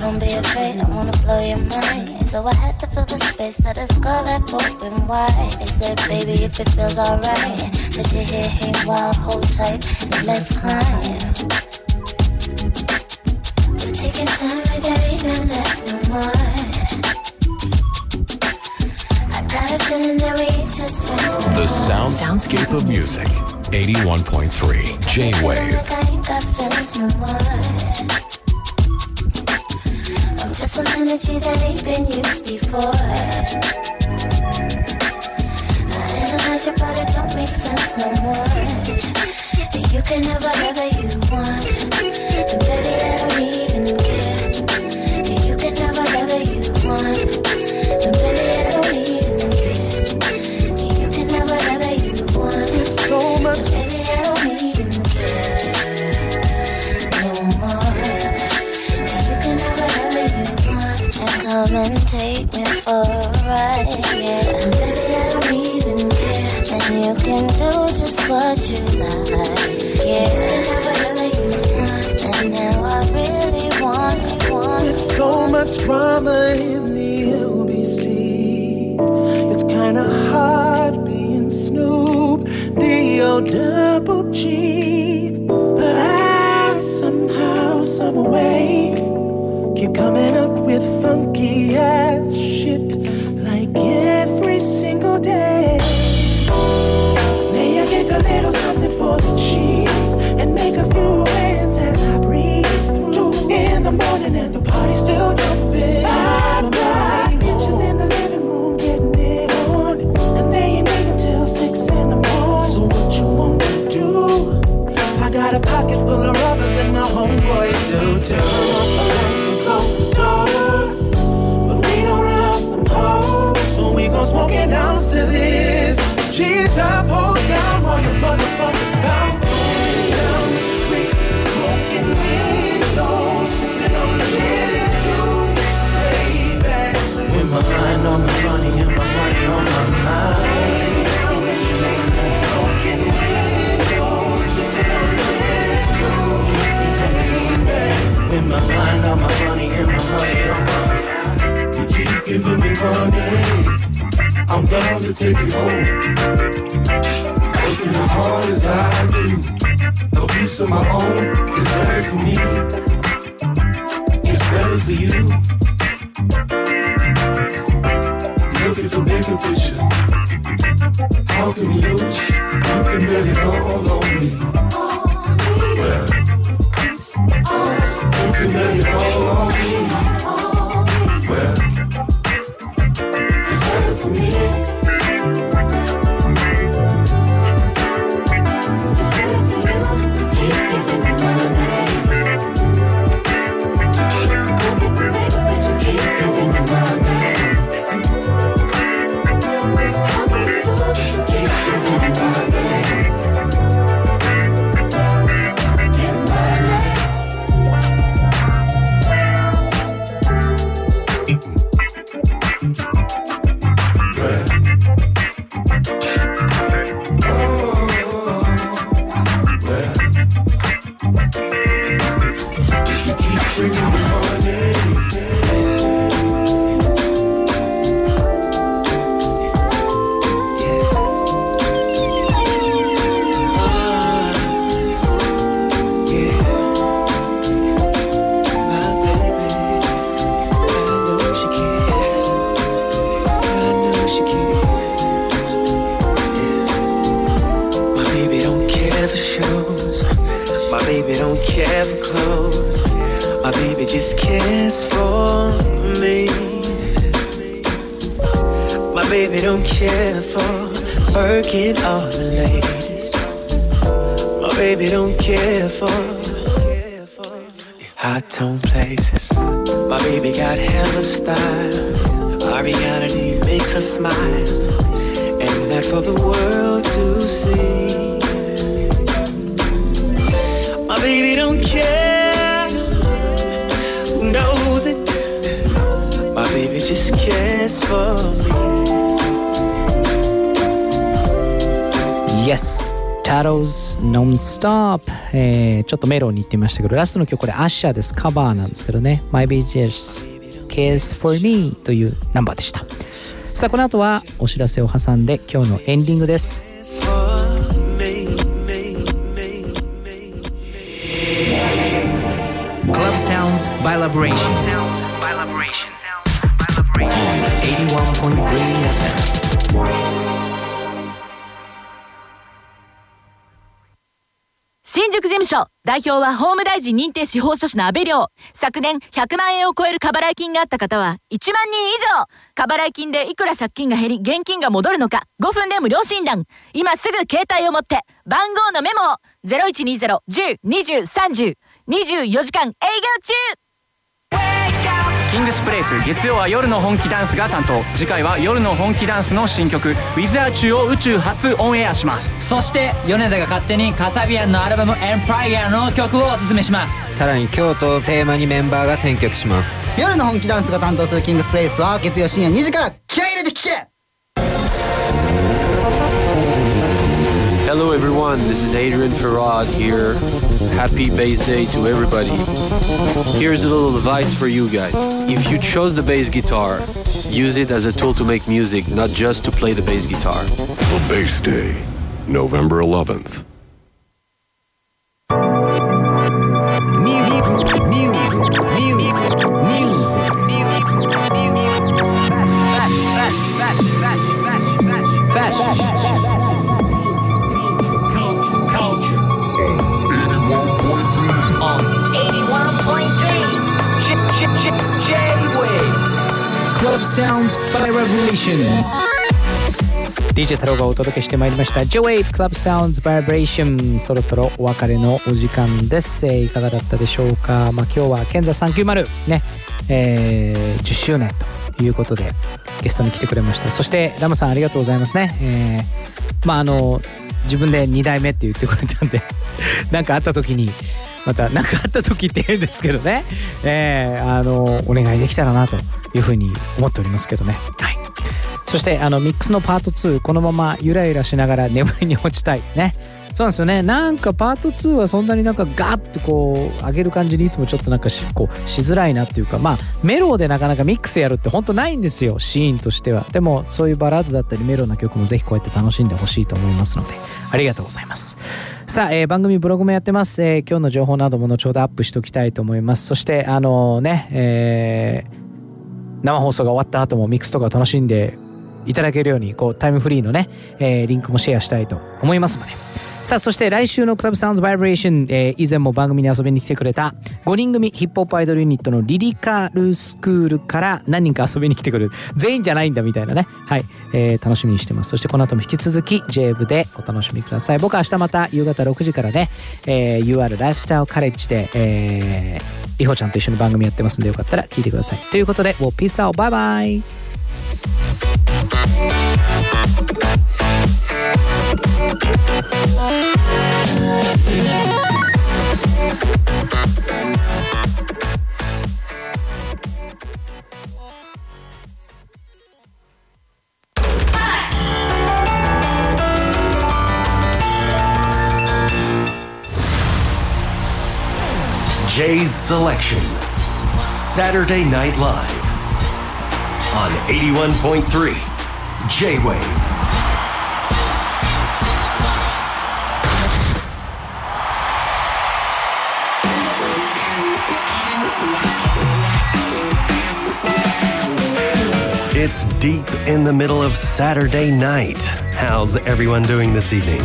Don't be afraid, I wanna blow your mind. So I had to fill the space that is skull left open wide. They said, baby, if it feels alright, that your hair hang wild, hold tight, and let's climb. We're taking time left no more. I got a feeling that we just friends. The sound soundscape of music. 81.3 J-Wave energy that ain't been used before. I analyze your body, don't make sense no more. And you can have whatever you want. And baby, I don't need much drama in the LBC. It's kinda hard being Snoop, the old double G. ちょっとメロンに行ってみましたけどラストの曲これアッシャーです。カバーなんですけどね。My BGS Case for Me というナンバーでした。さあこの後はお知らせを挟んで今日のエンディングです。代表は法務大臣認定司法書士の安倍亮。昨年100万円を超える過払い金があった方は1万人以上。過払い金でいくら借金が減り現金が戻るのか5分で無料診断今すぐ携帯を持って番号のメモを。0120-10-20-3024時間営業中。キングスプレイス月曜は夜の本気ダンスが担当。次回は夜の本気ダンスの新曲「Without You」を宇宙初オンエアします。そして米田が勝手にカサビアンのアルバム「エンパイア」の曲をおすすめします。さらに京都をテーマにメンバーが選曲します。夜の本気ダンスが担当するキングスプレイスは月曜深夜2時から気合い入れて聴け Hello everyone, this is Adrian Farad here. Happy bass day to everybody. Here's a little advice for you guys. If you chose the bass guitar, use it as a tool to make music, not just to play the bass guitar. The Bass Day, November 11th. Club Sounds by Revolution. DJ 太郎がお届けしてまいりました。J-Wave Club Sounds Vibration そろそろお別れのお時間です、えーいかがだったでしょうか、まあ、今日は賢座390ね、えー10周年ということでゲストに来てくれました。そしてラムさんありがとうございますね、えーまああの自分で2代目って言ってくれたんで *laughs* なんかあった時にまた何かあった時って変ですけどね、えーあのお願いできたらなというふうに思っておりますけどね。はい。そしてあのミックスのパート2このままゆらゆらしながら眠りに落ちたいねそうなんですよね。なんかパート2はそんなになんかガッとこう上げる感じにいつもちょっとなんかしこうしづらいなっていうかまあメロでなかなかミックスやるって本当ないんですよ。シーンとしては。でもそういうバラードだったりメロな曲もぜひこうやって楽しんでほしいと思いますので。ありがとうございます。さあ、えー番組ブログもやってます、えー今日の情報なども後ほどアップしておきたいと思います。そしてあのねえー生放送が終わった後もミックスとか楽しんでいただけるようにこうタイムフリーのね、えーリンクもシェアしたいと思いますので。さあそして来週のクラブサウンズバイブレーション、えー以前も番組に遊びに来てくれた5人組ヒップホップアイドルユニットのリリカルスクールから何人か遊びに来てくれる。全員じゃないんだみたいなね。はい、えー楽しみにしてます。そしてこの後も引き続き j ブでお楽しみください。僕は明日また夕方6時からね、えー UR ライフスタイルカレッジで、えーりほちゃんと一緒に番組やってますんでよかったら聞いてください。ということで Well, peace out. Bye bye. Jay's Selection. Saturday Night Live. On 81.3 J It's deep in the middle of Saturday night. How's everyone doing this evening?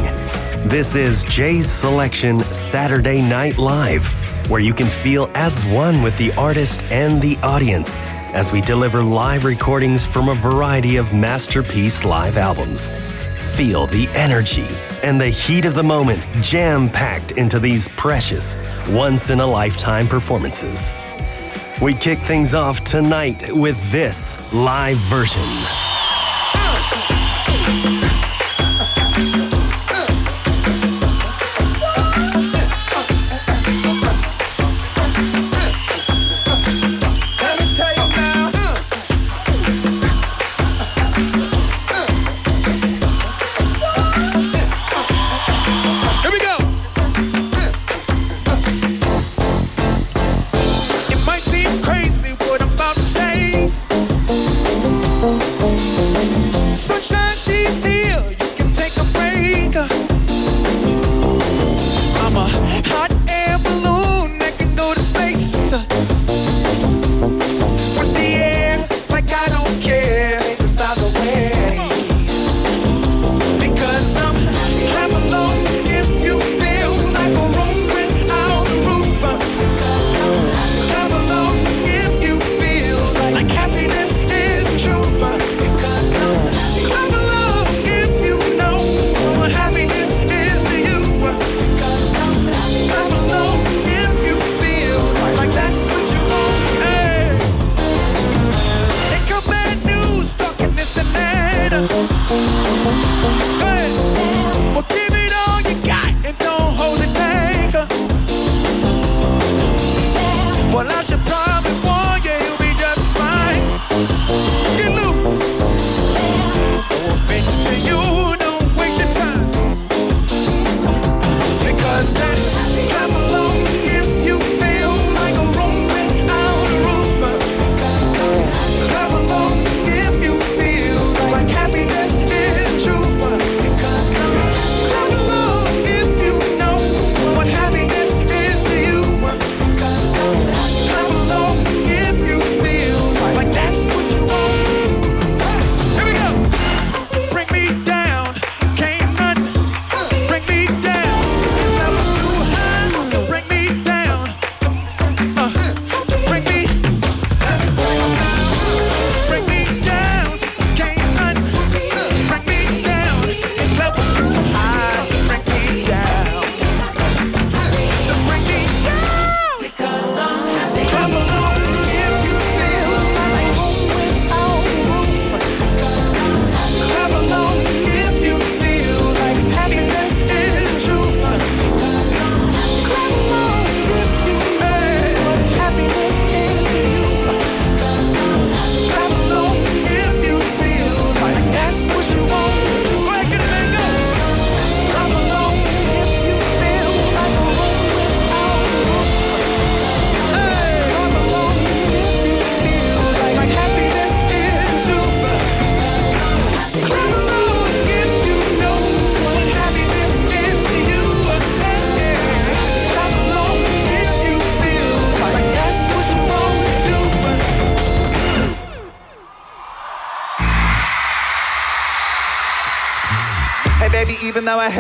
This is Jay's Selection Saturday Night Live, where you can feel as one with the artist and the audience as we deliver live recordings from a variety of masterpiece live albums. Feel the energy and the heat of the moment jam packed into these precious, once in a lifetime performances. We kick things off tonight with this live version.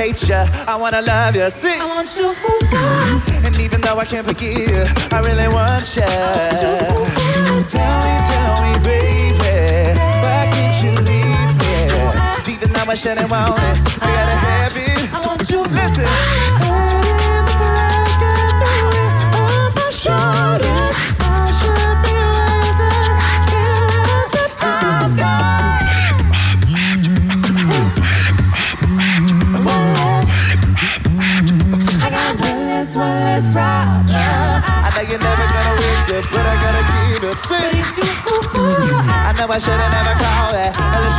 hate ya, I wanna love you. See, I want you. And even though I can't forgive you, I really want ya. Tell me, tell me, baby, why can't you leave me? Even though I shouldn't want it. I should've never called it.